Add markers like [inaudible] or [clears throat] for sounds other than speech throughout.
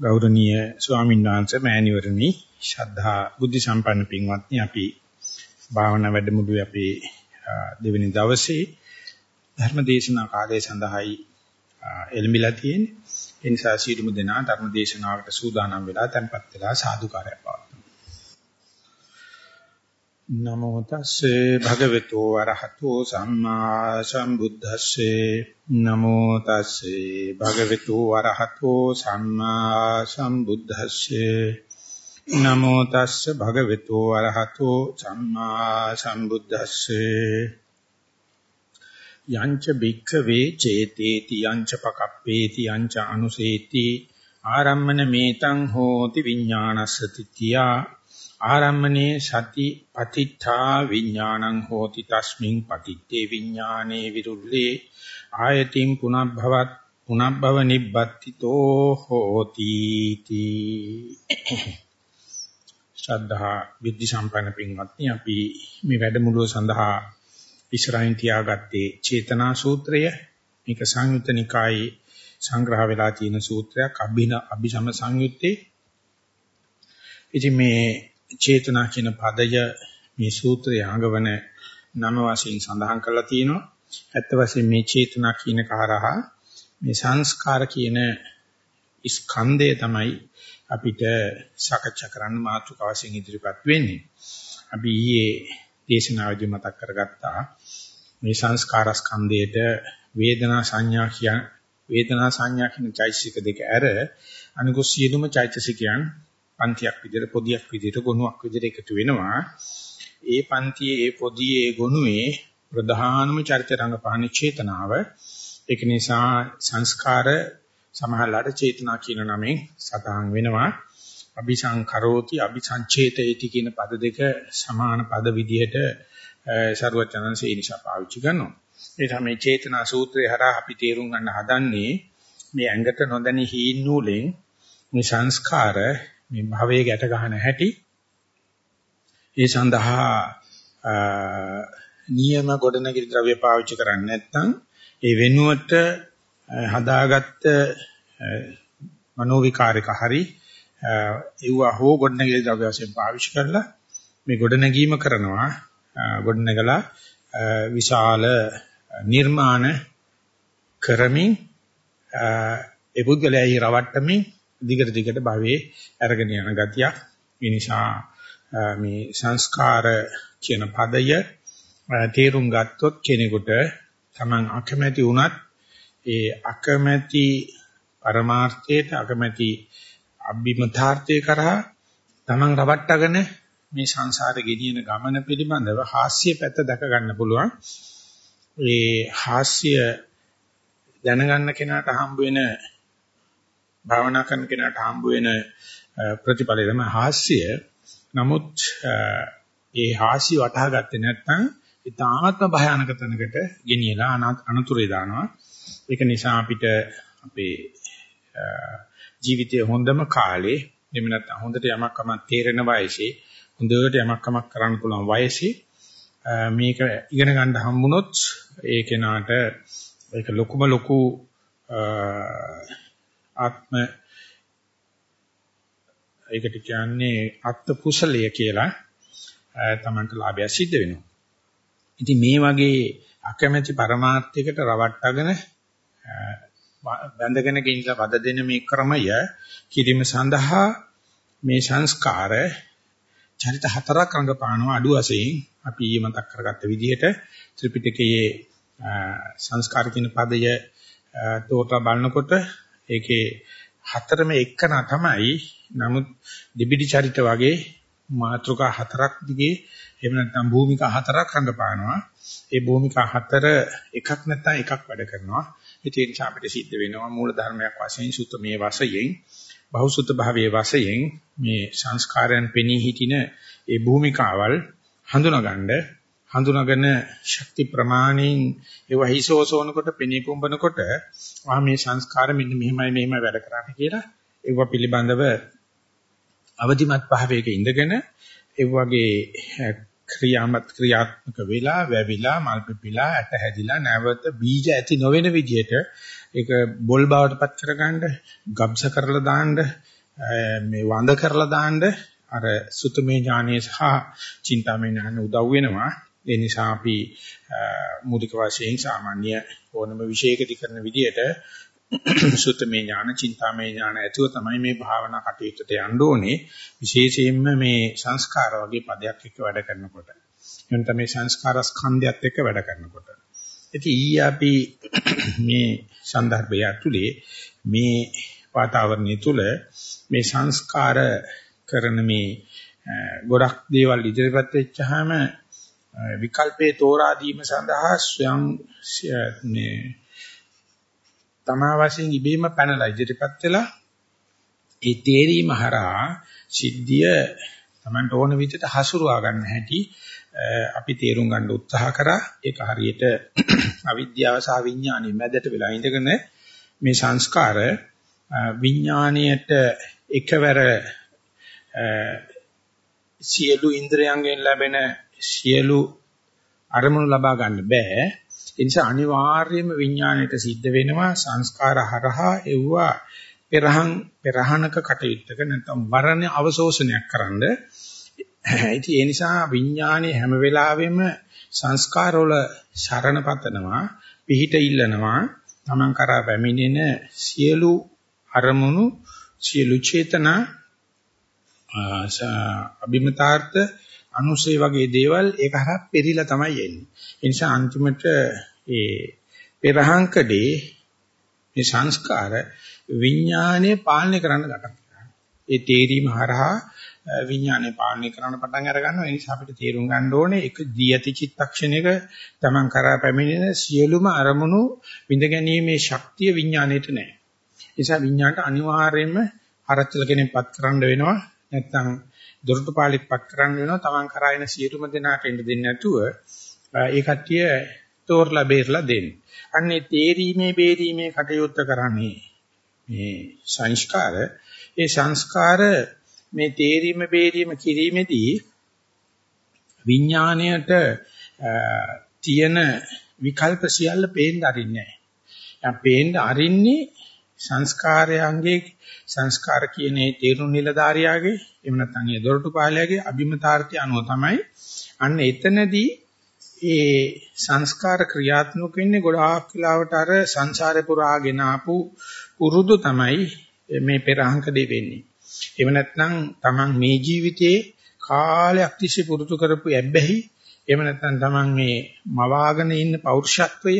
ගෞරවනීය ස්වාමීන් වහන්සේ මෑණිවරණි ශ්‍රද්ධා බුද්ධ සම්පන්න පින්වත්නි අපි භාවනා වැඩමුළුවේ අපේ දෙවෙනි දවසේ ධර්ම දේශනා කාලය සඳහායි එළඹිලා තියෙන්නේ. ඒ නිසා සීලමු දෙනා ධර්ම දේශනාවකට සූදානම් වෙලා tempත් වෙලා සාදුකාරය පවත්වමු. නමෝ තස්සේ භගවතු වරහතෝ සම්මා සම්බුද්දස්සේ නමෝ තස්සේ භගවතු වරහතෝ සම්මා සම්බුද්දස්සේ නමෝ තස්සේ භගවතු වරහතෝ සම්මා සම්බුද්දස්සේ යංච භික්ඛවේ චේතේති යංච පකප්පේති යංච අනුසේති ආරම්මන මේතං හෝති විඥානස්සති තියා ආරම්මනේ සති පතිත්ථා විඥානං හෝති තස්මින් පතිත්තේ විඥානේ විරුල්ලේ ආයතින් පුනබ්භවත් පුනබ්භව නිබ්බත්තිතෝ හෝති තී. ශ්‍රද්ධා විද්ධි සම්පන්න පින්වත්නි අපි මේ වැඩමුළුව සඳහා ඉස්සරහින් තියාගත්තේ චේතනා සූත්‍රය. මේක සංයුත්ත නිකායේ සංග්‍රහ වෙලා තියෙන සූත්‍රයක් අභින අභිසම සංයුත්තේ. ඉතින් මේ චේතනා කියන පදය මේ සූත්‍රයේ අඟවන නම වශයෙන් සඳහන් කරලා තියෙනවා ඇත්ත වශයෙන් මේ චේතනා කියන කාරහා මේ සංස්කාර කියන ස්කන්ධය තමයි අපිට සාකච්ඡා කරන්න මාතෘකාව වශයෙන් ඉදිරිපත් වෙන්නේ. අපි ඊයේ දේශනාවේදී මතක් කරගත්තා මේ සංස්කාර ස්කන්ධයට වේදනා සංඥා කියන වේදනා සංඥා කියන චෛතසික දෙක ඇර අනිකුත් සියලුම චෛතසිකයන් පන්තියක් විදිහට පොදියක් විදිහට ගොනුවක් විදිහට එකතු වෙනවා. ඒ පන්තියේ ඒ පොදියේ ගොනුවේ ප්‍රධානම චරිත රංගපාන චේතනාව. ඒක නිසා සංස්කාර සමහරලාට චේතනා කියන නමෙන් සඳහන් වෙනවා. අபிසංකරෝති අபிසංචේතේති කියන පද දෙක සමාන පද විදිහට ਸਰවචනන්සේ නිසා පාවිච්චි කරනවා. ඒ තමයි චේතනා සූත්‍රය හරහා අපි තේරුම් ගන්න හදන්නේ මේ ඇඟට නොදැනී හීන් නූලෙන් මේ සංස්කාර මේ භවයේ ගැට ගන්න හැටි. ඒ සඳහා නියම ගොඩනැගිලි ද්‍රව්‍ය පාවිච්චි කරන්නේ නැත්නම් ඒ වෙනුවට හදාගත්ත මනෝ විකාරක හරි ඒව හෝ ගොඩනැගිලි ද්‍රව්‍ය වශයෙන් පාවිච්චි කරලා මේ ගොඩනැගීම කරනවා. ගොඩනැගලා විශාල නිර්මාණ කරමින් ඒ පුද්ගලයායි රවට්ටමින් දිගට දිගට භවයේ අරගෙන යන ගතියක් ඒ නිසා මේ සංස්කාර කියන පදය තේරුම් ගත්තොත් කෙනෙකුට Taman අකමැති වුණත් ඒ අකමැති පරමාර්ථයට අකමැති අභිමතාර්ථය කරා Taman රවට්ටගෙන මේ සංසාරේ ගෙනියන ගමන පිළිබඳව හාස්‍ය පැත්ත දැක ගන්න පුළුවන්. ඒ හාස්‍ය දැනගන්න කෙනාට හම්බ වෙන භාවනා කරන කෙනාට හම්බ වෙන ප්‍රතිඵලය තමයි හාස්‍ය. නමුත් ඒ හාස්‍ය වටහා ගත්තේ නැත්නම් ඉතාමත්ම භයානක තැනකට ගෙනියලා අනතුරේ දානවා. ඒක නිසා අපිට අපේ ජීවිතයේ හොඳම කාලේ එහෙම නැත්නම් හොඳට යමක් කමක් තේරෙන වයසේ හොඳට යමක් කමක් කරන්න පුළුවන් වයසේ මේක ඉගෙන ගන්න හම්බුනොත් ඒ කෙනාට ඒක ලොකුම ලොකු ආත්ම ඒකට කියන්නේ අත්ත් කුසලය කියලා තමන්ට ලාභය සිද්ධ වෙනවා. ඉතින් මේ වගේ අකමැති પરමාර්ථයකට රවට්ටගෙන බැඳගෙන ගෙනිලා වද දෙන මේ ක්‍රමය කිරීම සඳහා මේ සංස්කාර චරිත හතරක් රඟපානවා අඩු වශයෙන් අපි ඊ මතක් කරගත්ත විදිහට ත්‍රිපිටකයේ සංස්කාර කියන පදය තෝරා බලනකොට ඒකේ හතරම එකන තමයි. නමුත් දෙබිඩි චරිත වගේ මාත්‍රකා හතරක් දිගේ එහෙම නැත්නම් භූමිකා හතරක් රඟපානවා. ඒ භූමිකා හතර එකක් නැත්නම් එකක් වැඩ කරනවා. ඒ නිසා අපිට සිද්ධ වෙනවා මූල ධර්මයක් වශයෙන් සුත්තමේ වශයෙන් බහුසුත භාවයේ වශයෙන් මේ සංස්කාරයන් පෙනී හිටින ඒ භූමිකාවල් හඳුනගන්න හඳුනාගෙන ශක්ති ප්‍රමාණයෙන් ඒව හිසෝසෝනකොට පෙනී පුම්බනකොට ආ මේ සංස්කාර මෙන්න මෙහෙමයි මෙහෙමයි වැඩ කරන්නේ කියලා ඒව පිළිබඳව අවදිමත් භාවයක ඉඳගෙන ඒ වගේ ක්‍රියාමත් ක්‍රියාත්මක වෙලා වැවිලා මල් පිපිලා ඇට හැදිලා නැවත බීජ ඇති නොවන විදිහට ඒක බොල් බවටපත් කරගන්න, ගබ්ස කරලා දාන්න, මේ වඳ කරලා දාන්න අර සුතමේ ඥානයේ සහ චින්තාමේ ඥාන උදව් වෙනවා. ඒ නිසා අපි මූලික වශයෙන් සාමාන්‍ය ඕනම විශේෂකදී කරන විදිහට [clears throat] සුත්තමේ ඥාන, චින්තාමේ ඥාන ඇතුව තමයි මේ භාවනා කටයුත්තට යන්න ඕනේ. විශේෂයෙන්ම මේ සංස්කාර වගේ පදයක් එක්ක වැඩ කරනකොට. එහෙනම් තමයි සංස්කාර ස්කන්ධයත් එක්ක වැඩ කරනකොට. ඉතින් ඊ අපි [clears throat] මේ સંદર્ભය ඇතුලේ මේ වාතාවරණය තුල මේ සංස්කාර කරන මේ ගොඩක් දේවල් ඉදිරිපත් වෙච්චාම විකල්පේ තෝරා දීම සඳහා ස්වයං මේ තමා වශයෙන් ඉබේම පැනලා ඉදිරිපත් වෙලා ඒ තේරීම හරහා සිද්ධිය Tamanට ඕන විදිහට හසුරුවා ගන්න හැටි අපි තේරුම් ගන්න උත්සාහ කරා. ඒක හරියට [clears throat] අවිද්‍යාව සහ විඥානයේ මැදට වෙලා ඉඳගෙන මේ සංස්කාර විඥාණයට එකවර සියලු ඉන්ද්‍රයන්ගෙන් ලැබෙන සියලු අරමුණු ලබා ගන්න බෑ. ඒ නිසා අනිවාර්යයෙන්ම විඥාණයට සිද්ධ වෙනවා සංස්කාර හරහා එවුවා පෙරහන් පෙරහනක කටයුත්තක නැත්නම් වරණ අවශෝෂණයක් කරන්න. ඉතින් ඒ නිසා විඥානේ හැම වෙලාවෙම සංස්කාරවල සරණ පතනවා, පිහිට ඉල්ලනවා, තමන් කරා බැමිණෙන සියලු අරමුණු, සියලු චේතනා අභිමතාර්ථ අනුසය වගේ දේවල් ඒක හරහා පෙරිලා තමයි එන්නේ. ඒ නිසා අන්තිමට ඒ පෙරහංකඩේ මේ සංස්කාර විඥානය පාලනය කරන්න ගන්න. ඒ තේරීම හරහා විඥානය පාලනය කරන්න පටන් අර ගන්නවා. ඒ නිසා අපිට තේරුම් ගන්න ඕනේ එක දී ඇති චිත්තක්ෂණයක Taman කරා පැමිණෙන සියලුම අරමුණු විඳ ගැනීමේ ශක්තිය විඥාණයට නැහැ. ඒ නිසා විඥාණයට අනිවාර්යයෙන්ම හරච්චල කෙනෙක්පත් කරන්න වෙනවා. නැත්නම් දොරටු පාලිප්පක් කරන්න වෙනවා Taman කරා එන සියලුම දෙනාට එන්න දෙන්නේ නැතුව ඒ කට්ටිය තෝරලා බේරලා දෙන්න. අන්නේ තේරීමේ බේරීමේ කටයුත්ත කරන්නේ මේ සංස්කාර ඒ සංස්කාර මේ තේරීම බේරීම කිරීමේදී විඥාණයට තියෙන විකල්ප සියල්ල පේන්න අරින්නේ නැහැ. දැන් පේන්න අරින්නේ සංස්කාරයන්ගේ සංස්කාර කියන ඒ තේරුම් නිලධාරියාගේ එහෙම නැත්නම් ඒ දොරටු පාලයාගේ අභිමතාර්ථය අනුව තමයි අන්න එතනදී ඒ සංස්කාර ක්‍රියාත්මක වෙන්නේ ගොඩාක් කාලවට අර සංසාරේ පුරාගෙන ආපු උරුදු තමයි මේ පෙරහංක දෙ වෙන්නේ. එහෙම නැත්නම් Taman මේ ජීවිතේ කාලයක් තිස්සේ පුරුදු කරපු ඇබ්බැහි එහෙම නැත්නම් Taman මේ මවාගෙන ඉන්න පෞරුෂත්වය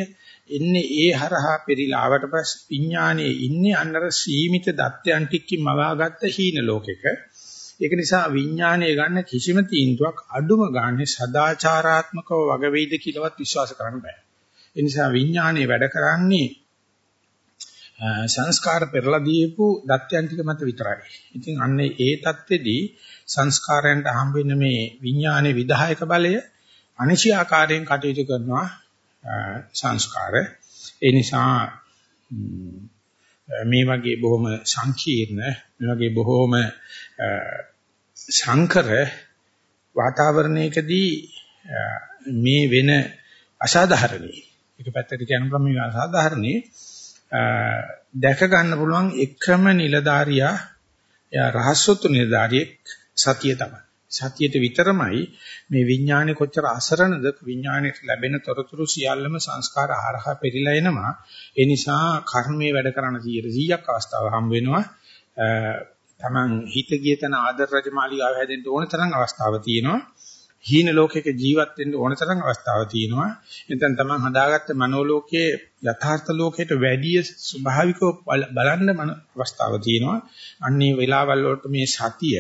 එන්නේ ඒ හරහා පෙරිලා ආවට පස්සේ විඥානයේ ඉන්නේ අන්නර සීමිත දත්යන් ටිකකින් මවාගත්ත හීන ලෝකෙක. ඒක නිසා විඥානයේ ගන්න කිසිම තීන්දුවක් අඩුම ගානේ සදාචාරාත්මකව වග වේද කියලාවත් විශ්වාස කරන්න බෑ. ඒ නිසා විඥානයේ වැඩ කරන්නේ සංස්කාර පෙරලා දීපු දත්යන් ටික මත විතරයි. ඉතින් අන්නේ ඒ தත්ත්වෙදී සංස්කාරයන්ට හම්බ වෙන මේ විඥානයේ විධායක බලය අනිශි ආකාරයෙන් කටයුතු කරනවා සංස්කාර. ඒ නිසා මේ වගේ බොහොම සංකීර්ණ මේ වගේ බොහොම සංකර වාතාවරණයකදී මේ වෙන අසාධාරණේ එක පැත්තකට කියනකොට මේ අසාධාරණේ දැක ගන්න පුළුවන් එකම නිලධාරියා එයා රහස්සොත්තු නිලධාරියෙක් සතිය තමයි. සතියට විතරමයි මේ විඥානේ කොච්චර අසරණද විඥානයට ලැබෙන තොරතුරු සියල්ලම සංස්කාර ආහාරහ පෙරිලා එනවා. ඒ නිසා කර්මයේ වැඩ කරන 100ක් අවස්ථාව හම් වෙනවා. තමන් හිත ගිය තැන ආදර රජමාලිගාව හැදෙන්න ඕන තරම් අවස්ථාව තියෙනවා. හීන ලෝකයක ජීවත් වෙන්න ඕන තරම් අවස්ථාව තියෙනවා. එතෙන් තමයි හදාගත්ත මනෝලෝකයේ යථාර්ථ ලෝකයට වැඩි ස්වභාවිකව බලන්න මන අවස්ථාව තියෙනවා. අන්නේ වෙලාවල් වලට මේ සතිය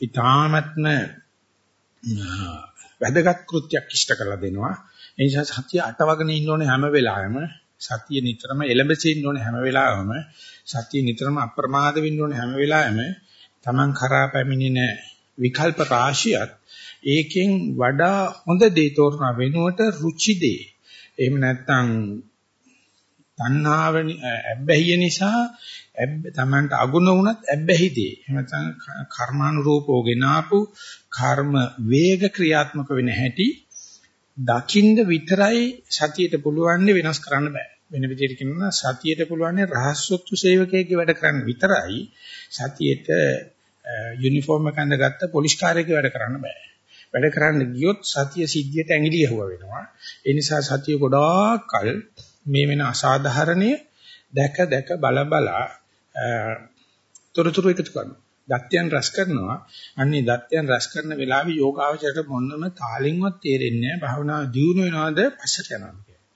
ඊ타මත්ම වැදගත් කෘත්‍යයක් ඉෂ්ට කරලා දෙනවා. ඒ නිසා සතිය අටවගෙන ඉන්න ඕනේ හැම වෙලාවෙම සතිය නිතරම එළඹෙන්න ඕනේ හැම වෙලාවෙම සතිය නිතරම අප්‍රමාද වෙන්න ඕනේ හැම වෙලාවෙම Taman කරා පැමිණෙන විකල්ප රාශියත් ඒකෙන් වඩා හොඳ දේ තෝරන වෙනුවට රුචි දේ. එහෙම නැත්නම් තණ්හාව ඇබ්බැහිය නිසා තමන්ට අගුණ වුණත් ඇබ්බැහි දේ. එහෙම නැත්නම් කර්මානුරූපව ගෙනාපු කර්ම වේග ක්‍රියාත්මක වෙන හැටි දකින්න විතරයි සතියට පුළුවන් වෙනස් කරන්න බෑ. වෙන විදිහට කියනවා සතියට පුළුවන් රහස්සොත්තු සේවකයෙක්ගේ වැඩ කරන්න විතරයි සතියට යුනිෆෝම් එක අඳගත්ත පොලිස් කාර්යයක වැඩ කරන්න බෑ. වැඩ කරන්න ගියොත් සතිය සිද්ධියට ඇඟිලි යහුව වෙනවා. ඒ නිසා සතිය ගොඩාක් කල මේ වෙන අසාධාරණයේ දැක දැක බල බල තොරතුරු එකතු කරනවා. දත්යන් රස කරනවා. අන්නේ දත්යන් රස කරන වෙලාවේ යෝගාවචරයට මොනම තාලින්වත් තේරෙන්නේ නැහැ. භාවනාව දියුණු වෙනවද පස්සට යනවද කියලා.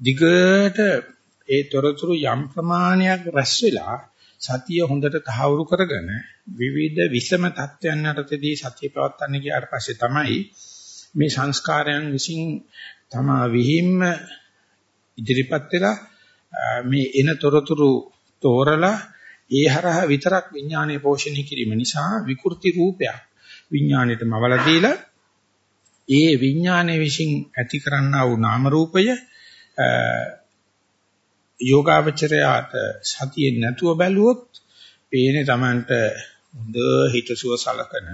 දිගට ඒ තොරතුරු යම් ප්‍රමාණයක් රැස් වෙලා සතිය හොඳට තහවුරු කරගෙන විවිධ විෂම තත්ත්වයන් යටතේදී සතිය පවත්වන්න ගියාට පස්සේ තමයි මේ සංස්කාරයන් විසින් තමා විහිම්ම ඉදිරිපත් වෙලා මේ එන තොරතුරු තෝරලා ඒ හරහා විතරක් විඥානය පෝෂණය කිරීම නිසා විකෘති රූපයක් විඥාණයටම අවල දීලා ඒ විඥානයේ විසින් ඇති කරන්නා වූ නාම රූපය යෝගාවචරයාට සතියෙන් නැතුව බැලුවොත් පේන්නේ Tamanට හොඳ හිතසුව සලකන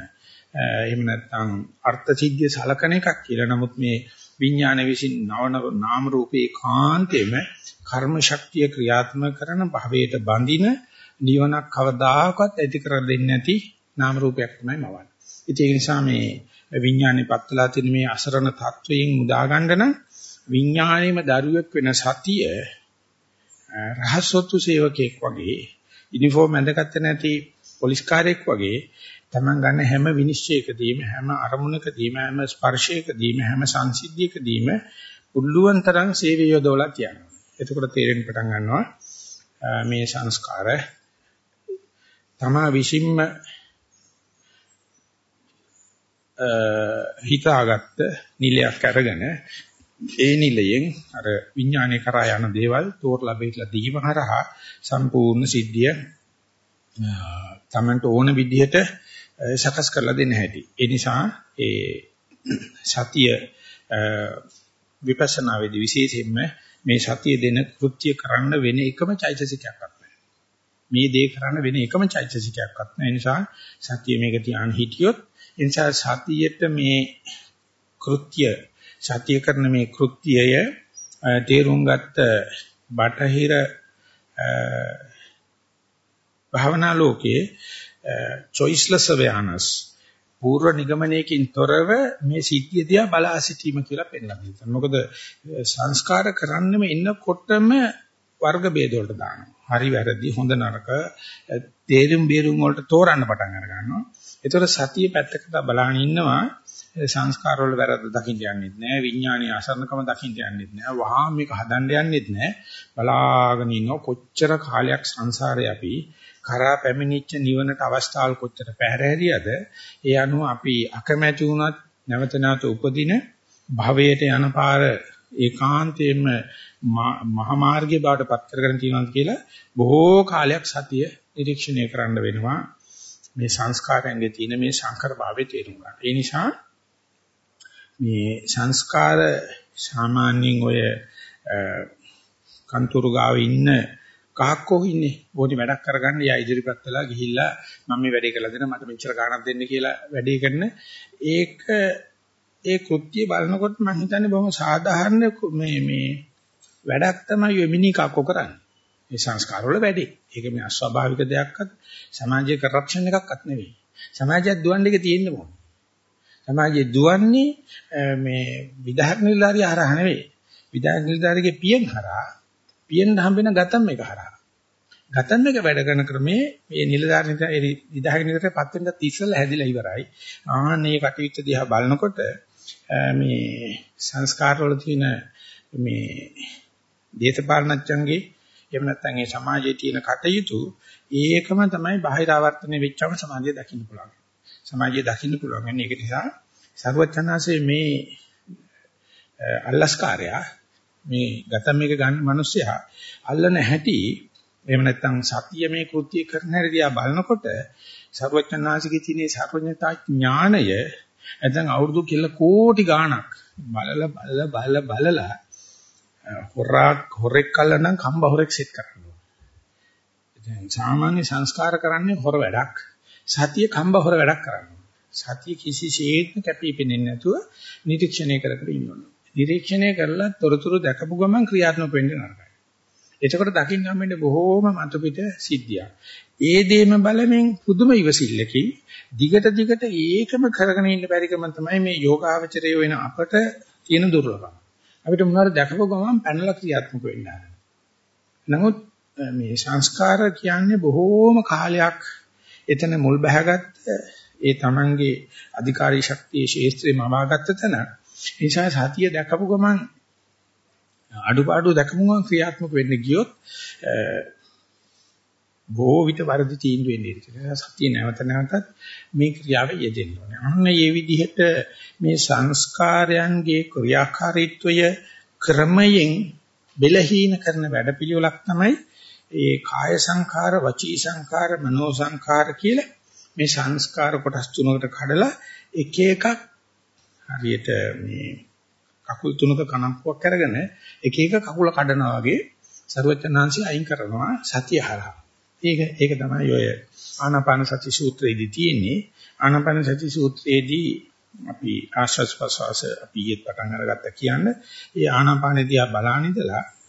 එහෙම නැත්නම් අර්ථ සිද්ධිය සලකන එකක් කියලා. නමුත් මේ විඥාන විසින් නව නාම රූපේ කාන්තේම කර්ම ශක්තිය ක්‍රියාත්මක කරන භවයට බඳින නිවනක් කවදාකවත් ඇති කර දෙන්නේ නැති නාම රූපයක් තමයි මවන්නේ. ඒ නිසා මේ විඥානේ පත්තලා තියෙන මේ අසරණ තත්වයෙන් මුදා ගන්න නම් විඥානයේම දරුවෙක් වෙන සතිය රහසොත්තු සේවකෙක් වගේ යුනිෆෝම් ඇඳගත්තේ නැති පොලිස් කාර්යයක් වගේ තමන් ගන්න හැම විනිශ්චයකදීම හැම අරමුණකදීම හැම ස්පර්ශයකදීම හැම සංසිද්ධියකදීම උල්ලුවන් තරම් සේවය යොදවලා කියනවා. එතකොට තේරෙන්න පටන් ගන්නවා මේ සංස්කාර තමා විසින්ම හිතාගත්ත නිලයක් අරගෙන ඒ නිලයෙන් අර විඥානයේ කරා යන දේවල් තෝරලා බෙහෙట్లా දීම හරහා සම්පූර්ණ සිද්ධිය තමන්ට ඕන විදිහට සකස් කරලා දෙන්න හැටි. ඒ නිසා ඒ සතිය විපස්සනා වේදී විශේෂයෙන්ම මේ සතිය දෙන කෘත්‍ය කරන්න වෙන එකම චෛතසිකයක්වත් නැහැ. මේ දේ කරන්න වෙන එකම චෛතසිකයක්වත් නැහැ. ඒ නිසා සතිය මේක තියාන හිටියොත් ඒ නිසා සතියට මේ කෘත්‍ය සතිය කරන මේ කෘත්‍යය තේරුම් ගත්ත බටහිර භාවනා ලෝකයේ choiceless awareness පූර්ව නිගමනයකින් තොරව මේ සිද්ධිය දිහා බලා සිටීම කියලා පෙන්නනවා. මොකද සංස්කාර කරන්නෙම ඉන්නකොටම වර්ග ભેද වලට දානවා. හරි වැරදි හොඳ නරක තේරුම් බේරුම් වලට තෝරන්න පටන් අර ගන්නවා. ඒතර සතිය පැත්තකට බලාගෙන ඉන්නවා සංස්කාර වල වැරද්ද දකින්න යන්නෙත් නෑ විඥානීය අසරණකම දකින්න යන්නෙත් නෑ වහා මේක හදන්න යන්නෙත් නෑ. බලාගෙන ඉන්නව කොච්චර කාලයක් සංසාරේ අපි කරා පැමිණිච්ච නිවනට අවස්ථාවල් කොච්චර පැහැරහැරියද? ඒ අනුව අපි අකමැති වුණත් නැවත නැවත උපදින භවයට යන පාර ඒකාන්තයෙන්ම මහා මාර්ගයේ බවට පත් කරගෙන තියෙනවා කියලා බොහෝ කාලයක් සතිය නිරීක්ෂණය කරන්න වෙනවා. මේ සංස්කාරයන්ගේ තියෙන මේ සංකර භාවයේ තේරුම් ගන්න. ඒ නිසා මේ සංස්කාර සාමාන්‍යයෙන් ඔය කන්තුරු ගාව ඉන්න කහක්කෝ ඉන්නේ? බොඩි වැඩක් කරගන්න යා ඉදිරිපත් වෙලා ගිහිල්ලා මම මේ වැඩේ කළා දෙන මට මෙච්චර ගාණක් දෙන්න කියලා වැඩේ කරන. ඒක ඒ කෘත්‍ය බලනකොට මම හිතන්නේ බොහොම සාධාරණ මේ මේ වැඩක් තමයි මිනි කක්කෝ කරන්නේ. මේ සංස්කාර වල වැඩේ. ඒක මේ අස්වාභාවික දෙයක්වත් සමාජයේ කරප්ෂන් එකක්වත් නෙවෙයි. සමාජයක් දුවන්න එක තියෙන්න ඕනේ. සමාජයේ දුවන්නේ මේ විධායක නිලධාරිය හරහා නෙවෙයි. විධායක නිලධාරියගේ පියෙන් හරහා පියෙන් හම්බෙන ගතම් එක හරහා. ගතම් එක වැඩ කරන ක්‍රමේ මේ නිලධාරියට ඒ විධායක නිලධාරියට පත් වෙනත් ඉස්සෙල්ලා හැදිලා ඉවරයි. ආන්නේ කටයුත්ත දිහා බලනකොට මේ සංස්කාර වල තියෙන මේ දේශපාලනඥයන්ගේ එහෙම නැත්නම් ඒ සමාජයේ තියෙන කටයුතු ඒකම තමයි බාහිර ආවර්තනය වෙච්චම සමාජය දකින්න පුළුවන්. සමාජයේ දකින්න පුළුවන්. ඒක නිසා සර්වචනාසේ මේ අල්ලස්කාරයා මේ ගතම් එක ගන්න මිනිස්සයා අල්ලන හැටි එහෙම නැත්නම් සතිය මේ කෘත්‍ය කරන හැටි දිහා බලනකොට සර්වචනාසිකේ තියෙන සර්වඥතා ඥාණය නැත්නම් අවුරුදු කිල්ල කෝටි ගාණක් බලලා බලලා බලලා බලලා හොරක් හොරෙක් කල්ලනම් කම්බ හොරෙක් සෙට් කරනවා. දැන් සාමාන්‍ය සංස්කාර කරන්නේ හොර වැඩක්. සතිය කම්බ හොර වැඩක් කරනවා. සතිය කිසිසේත්ම කැපී පෙනෙන්නේ නැතුව නිරීක්ෂණය කර කර ඉන්නවා. නිරීක්ෂණය කරලා තොරතුරු දැකපු ගමන් ක්‍රියාත්මක වෙන්න නරකයි. එතකොට දකින්න හම්බෙන්නේ බොහෝම මතු පිට සිද්ධියක්. ඒ දේම බලමින් පුදුම ඉවසිල්ලකින් දිගට දිගට ඒකම කරගෙන ඉන්න බැරිකම තමයි මේ යෝගාවචරය වෙන අපට තියෙන දුර්ලභම. අපිට මොනවාරි දැකපුව ගමන් පැනලා ක්‍රියාත්මක වෙන්න නමුත් මේ සංස්කාර කියන්නේ බොහෝම කාලයක් එතන මුල් බැහැගත්ත ඒ තමන්ගේ අධිකාරී ශක්තියේ ශේස්ත්‍රේ මවාගත්ත තැන නිසා සතිය දැකපු ගමන් අඩුපාඩු දැකපු ගමන් ක්‍රියාත්මක වෙන්න ගියොත් බොහෝ විට වර්ධි තීන්දුව වෙන්නේ ඉතින් සතිය නැවත නැවතත් මේ ක්‍රියාවේ යෙදෙන්න ඕනේ. අන්න මේ විදිහට මේ සංස්කාරයන්ගේ ක්‍රියාකාරීත්වය ක්‍රමයෙන් බෙලහීන කරන වැඩපිළිවෙලක් තමයි ඒ කාය සංඛාර, වචී සංඛාර, මනෝ සංඛාර කියලා මේ සංස්කාර කොටස් තුනකට කඩලා එක එකක් හරියට මේ කකුල් තුනක කනප්පුවක් අරගෙන එක එක කකුල කඩනවා වගේ ਸਰවඥාන්සි අයින් කරනවා සතිය හරහා. ඒක ඒක තමයි ඔය ආනාපාන සති සූත්‍රයේදී තියෙන්නේ. ආනාපාන සති සූත්‍රයේදී අපි ආශ්වාස ප්‍රශ්වාස අපි ඊත් පටන් අරගත්තා කියන්නේ ඒ ආනාපානදී ආ බලාන ඉඳලා ඒ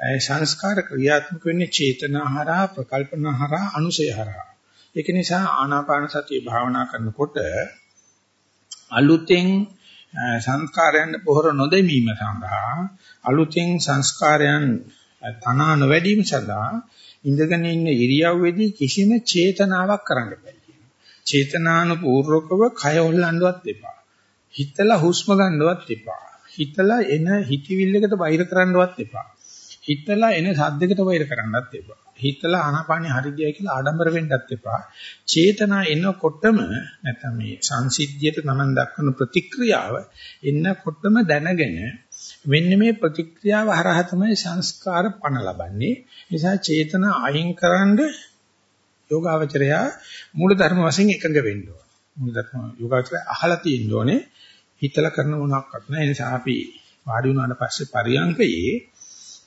සංස්කාර ක්‍රියාත්මක වෙන්නේ චේතනාහරා ප්‍රකල්පනාහරා අනුසයහරා. ඒක නිසා ආනාපාන සතිය භාවනා කරනකොට අලුතෙන් සංස්කාරයන් පොහොර නොදෙමීම සඳහා අලුතෙන් සංස්කාරයන් තනා නොවැඩීම සඳහා ඉඳගෙන ඉන්න ඉරියව්වේදී කිසිම චේතනාවක් කරන්න බෑ කියනවා. චේතනානුපූර්වකව කය හොල්ලන්නවත් එපා. හිතලා හුස්ම ගන්නවත් එපා. හිතලා එන හිතවිල්ලකට වෛර කරන්නවත් එපා. හිතලා එන සද්දයකට වෛර කරන්නත් එපා. හිතලා ආනාපානිය හරි ගියයි කියලා ආඩම්බර වෙන්නත් එපා. චේතනා එනකොටම නැත්නම් මේ සංසිද්ධියට නමන් දක්වන ප්‍රතික්‍රියාව එන්නකොටම දැනගෙන මෙන්න මේ ප්‍රතික්‍රියාව හරහා තමයි සංස්කාර පණ ලබන්නේ. නිසා චේතනා අයින්කරනද යෝගාවචරය මූල ධර්ම වශයෙන් එකඟ වෙන්න ඕන. මූල ධර්ම යෝගාවචරය අහලා තියෙන්න ඕනේ. හිතලා කරන මොනක්වත් නැහැ. ඒ නිසා අපි වාඩි වුණාට පස්සේ පරියංකයේ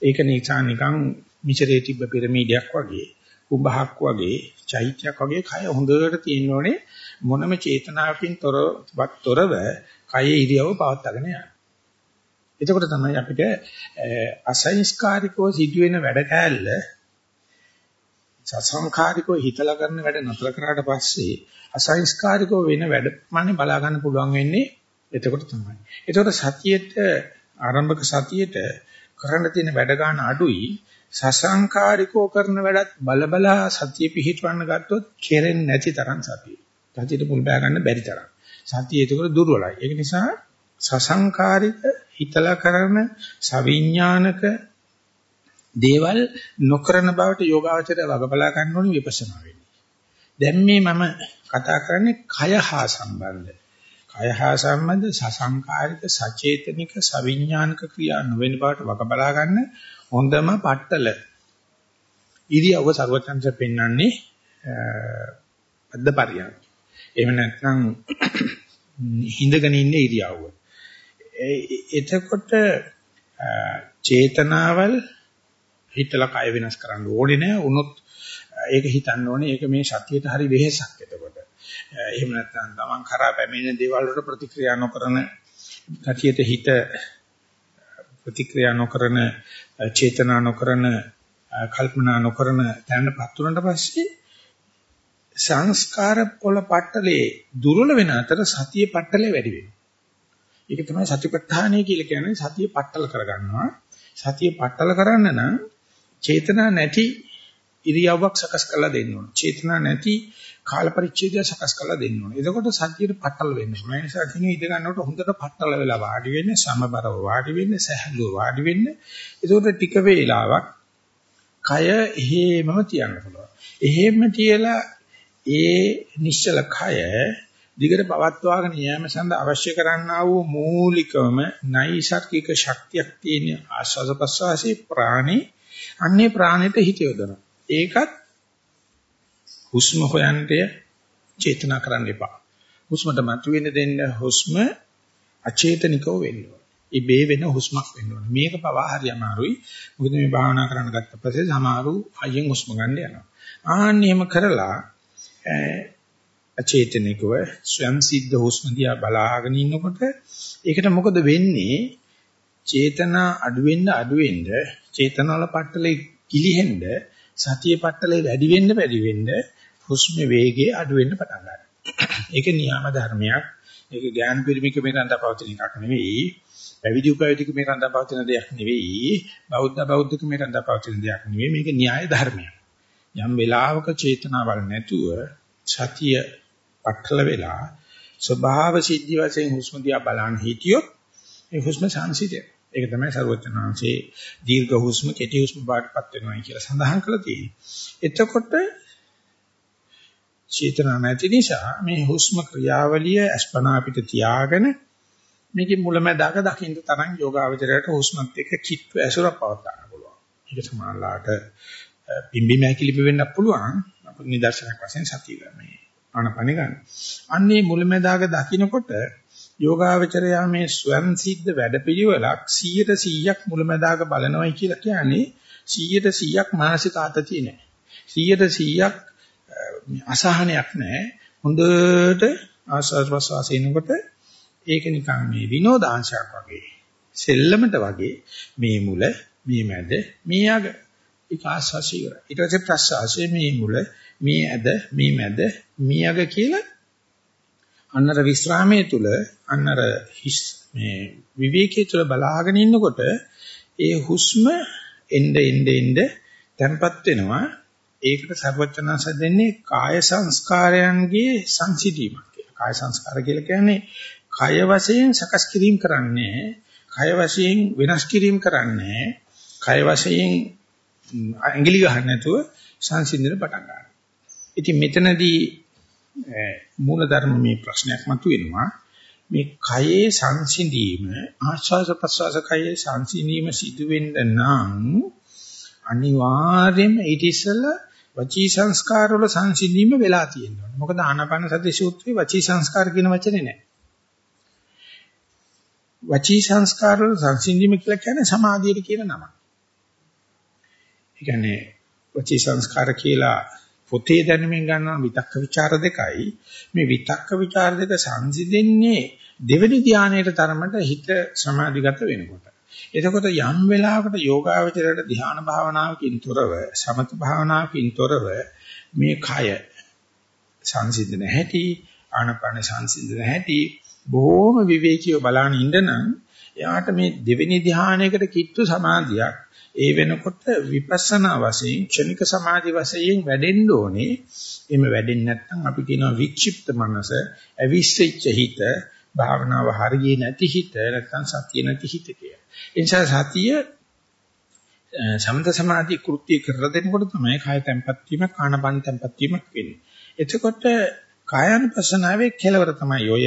ඒක නිසා නිකන් මිචරේ තිබ්බ පිරමීඩයක් වගේ කුඹහක් වගේ චෛත්‍යයක් වගේ කය හොඳට තියෙන්න ඕනේ මොනම චේතනාවකින් තොරවත් තොරව කයේ ඉරියව පවත්වාගෙන යන්න. එතකොට තමයි අපිට අසංස්කාරිකව සිදුවෙන වැඩ කෑල්ල සසංකාරිකව හිතලා කරන වැඩ නතර කරාට පස්සේ අසංස්කාරිකව වෙන වැඩ මන්නේ බලා ගන්න පුළුවන් වෙන්නේ එතකොට තමයි. එතකොට සතියේට ආරම්භක සතියේට කරන්න තියෙන වැඩ ගන්න අඩුයි සසංකාරිකෝ කරන වැඩත් බලබලා සතිය පිහිටවන්න ගත්තොත් කෙරෙන්නේ නැති තරම් සතිය. සතියට මුල් බෑ ගන්න බැරි තරම්. සතිය ඒක දුර්වලයි. ඒක නිසා සසංකාරික හිතලා කරන සවිඥානික දේවල් නොකරන බවට යෝගාවචරය වග බලා ගන්න ඕනේ විපස්සනා වෙන්නේ. දැන් මේ මම කතා කරන්නේ කය හා සම්බන්ධ. කය හා සම්බන්ධ සසංකාරික සචේතනික සවිඥානික ක්‍රියා නොවන බවට වග බලා ගන්න හොඳම පට්ටල. ඉරියව්ව ਸਰවඥංශ පෙන්වන්නේ අද්දපරියක්. එහෙම නැත්නම් [clears throat] හිඳගෙන ඉන්න ඉරියව්ව. එතකොට චේතනාවල් හිතලා කය වෙනස් කරන්න ඕනේ නෑ. උනොත් ඒක හිතන්න ඕනේ. ඒක මේ සතියට හරි වෙහෙසක් එතකොට. එහෙම නැත්නම් තමන් කරා පැමිණෙන දේවල් වලට ප්‍රතික්‍රියා නොකරන කතියට හිත ප්‍රතික්‍රියා නොකරන චේතනා නොකරන කල්පනා නොකරන තැනටපත් උනට පස්සේ සංස්කාර පොළ පටලේ දුර්වල වෙන අතර සතිය පටලේ වැඩි වෙනවා. ඒක තමයි සතිපට්ඨානය කියලා කියන්නේ සතිය පටල කරගන්නවා. සතිය පටල කරන්න නම් චේතනා නැති ඉරියව්වක් සකස් කරලා දෙන්න ඕන. චේතනා නැති කාල පරිච්ඡේදය සකස් කරලා දෙන්න ඕනේ. එතකොට සත්‍යයට පටල වෙන්න ඕනේ. ඒ නිසා කිනු ඉඳ ගන්නකොට හොඳට පටල වෙලා වාඩි වෙන්න, සමබරව වාඩි වෙන්න, සැහැල්ලුව වාඩි වෙන්න. එතකොට ටික වේලාවක් කය එහෙමම තියන්න පුළුවන්. එහෙම තියලා ඒ නිශ්චල කය දිගට පවත්වාගෙන යාම සඳහා අවශ්‍ය කරන්නා වූ මූලිකම නයිසර්ගික ශක්තියක් තියෙන ආස්වාද ප්‍රසවාසී ප්‍රාණි අන්නේ ප්‍රාණයට හිත යොදවන. ඒකත් හුස්ම හොයන්නේ චේතනා කරන්න එපා. හුස්මට මතුවෙන්න දෙන්න හුස්ම අචේතනිකව වෙන්න ඉබේ වෙන හුස්මක් වෙන්න ඕනේ. මේක පවා හරි අමාරුයි. මොකද මේ භාවනා කරන්න ගත්ත පස්සේ සමහරු අයියෙන් හුස්ම ගන්න යනවා. ආන්න එහෙම කරලා අචේතනිකව ස්වයං සිද්ධ හුස්ම දිහා බලාගෙන ඉන්නකොට ඒකට මොකද වෙන්නේ? චේතනා අඩු වෙන්න අඩු වෙන්න චේතනාවල පටලේ කිලිහෙන්න සතිය පටලේ වැඩි වෙන්න වැඩි වෙන්න හුස්ම වේගය අඩු වෙන්න පටන් ගන්නවා. ඒක නියම ධර්මයක්. ඒක ඥාන පිරිමික මේ රඳා පවතින එකක් නෙවෙයි. පැවිදි උපවිදික මේ රඳා පවතින දෙයක් නෙවෙයි. බෞද්ධ බෞද්ධක මේ රඳා පවතින දෙයක් නෙවෙයි. මේක න්‍යාය ධර්මයක්. යම් වෙලාවක චේතනාවල් නැතුව සතිය පටල වෙලා ස්වභාව සිද්ධි වශයෙන් හුස්ම දිහා බලන හිටියොත් ඒ හුස්ම සංසිඳය. ඒක තමයි ਸਰවඥාන්සේ දීර්ඝ හුස්ම කෙටි හුස්ම බාටපත් වෙනවා කියලා සඳහන් කරලා තියෙන්නේ. එතකොට චේතනා නැති නිසා මේ හුස්ම ක්‍රියාවලිය අස්පනා අපිට තියාගෙන මේකේ මුලැමැදාක දකින්න තරම් යෝගාවචරයට හුස්මත් එක්ක කිට්ටු ඇසුරක් පවත් ගන්න පුළුවන්. ඒක සමානලාට පිම්බි මෑකිලි වෙන්නත් පුළුවන්. අපිට නිදර්ශනයක් වශයෙන් සතිය මේ ආනපන ගන්න. අන්නේ මුලැමැදාක දකින්නකොට යෝගාවචරයා මේ ස්වයන් සිද්ධ වැඩපිළිවෙලක් 100ට 100ක් මුලැමැදාක බලනවයි කියලා කියන්නේ 100ට 100ක් මානසික ආතතිය නෑ. 100ට 100ක් අසහනයක් නෑ. හොඳට ආස්වාද ප්‍රසවාසයෙන්කොට ඒක නිකන් මේ විනෝදාංශයක් වගේ සෙල්ලමට වගේ මේ මුල මේ මැද මේ අග ඒක ආස්වාසි ඉවරයි ඊට පස්සේ ප්‍රසවාසයේ මේ මුල මේ ඇද මේ මැද මේ අග කියලා අන්නර විස්රාමයේ තුල අන්නර හිස් මේ විවේකයේ තුල බලාගෙන ඉන්නකොට ඒ හුස්ම එnde එnde එnde තැම්පත් වෙනවා ඒකට සර්වචනංශ දෙන්නේ කාය සංස්කාරයන්ගේ සංසිඳීමක් කියලා. කාය සංස්කාර කියලා කියන්නේ කය වශයෙන් සකස් කිරීම කරන්නේ කය වශයෙන් වෙනස් කිරීම කරන්නේ කය වශයෙන් ඇඟිලි ගන්න නැතුව සංසිඳන පටන් ගන්නවා. ඉතින් මෙතනදී මූල ධර්ම මේ ප්‍රශ්නයක් මතුවෙනවා. මේ කයේ සංසිඳීම ආස්වාස ප්‍රසවාස කයේ සංසිඳීම සිදු වෙන්න නම් අනිවාර්යයෙන්ම ඊට ඉස්සෙල්ලා වචී සංස්කාර වල සංසිඳීම වෙලා තියෙනවා. මොකද ආනාපාන සති සූත්‍රයේ වචී සංස්කාර කියන වචනේ නැහැ. වචී සංස්කාර වල සංසිඳීම කියලා කියන්නේ සමාධියට කියන නම. ඒ කියන්නේ වචී සංස්කාර කියලා පොතේ දැනුමින් ගන්නවා විතක්ක ਵਿਚාර දෙකයි. මේ විතක්ක ਵਿਚාර දෙක සංසිඳෙන්නේ දෙවෙනි ධානයේට තරමට හිත සමාධිගත වෙනකොට. එතකොට යම් වෙලාවකට යෝගාවචරයට ධ්‍යාන භාවනාවකින් තොරව සමත භාවනාවකින් තොරව මේ කය සංසිඳන හැටි ආනපන සංසිඳන හැටි බොහොම විවේකීව බලන ඉඳනනම් එයාට මේ දෙවෙනි ධ්‍යානයකට කිට්ටු සමාධියක් ඒ වෙනකොට විපස්සනා වශයෙන් ක්ෂණික සමාධි වශයෙන් වැඩෙන්න ඕනේ. එහෙම වැඩෙන්නේ නැත්නම් අපි කියනවා වික්ෂිප්ත මනස, අවිස්සෙච්ච හිත, භාවනාව හරියේ නැති හිත, නැත්නම් සතිය නැති හිත කියලා. ඒ නිසා සතිය සමත සමාධි කෘත්‍ය කරලා දෙනකොට තමයි කාය තැම්පත් වීම, කාණපන් තැම්පත් වීමක් වෙන්නේ. එතකොට කායानुපස්සනාවේ කෙලවර තමයි ඔය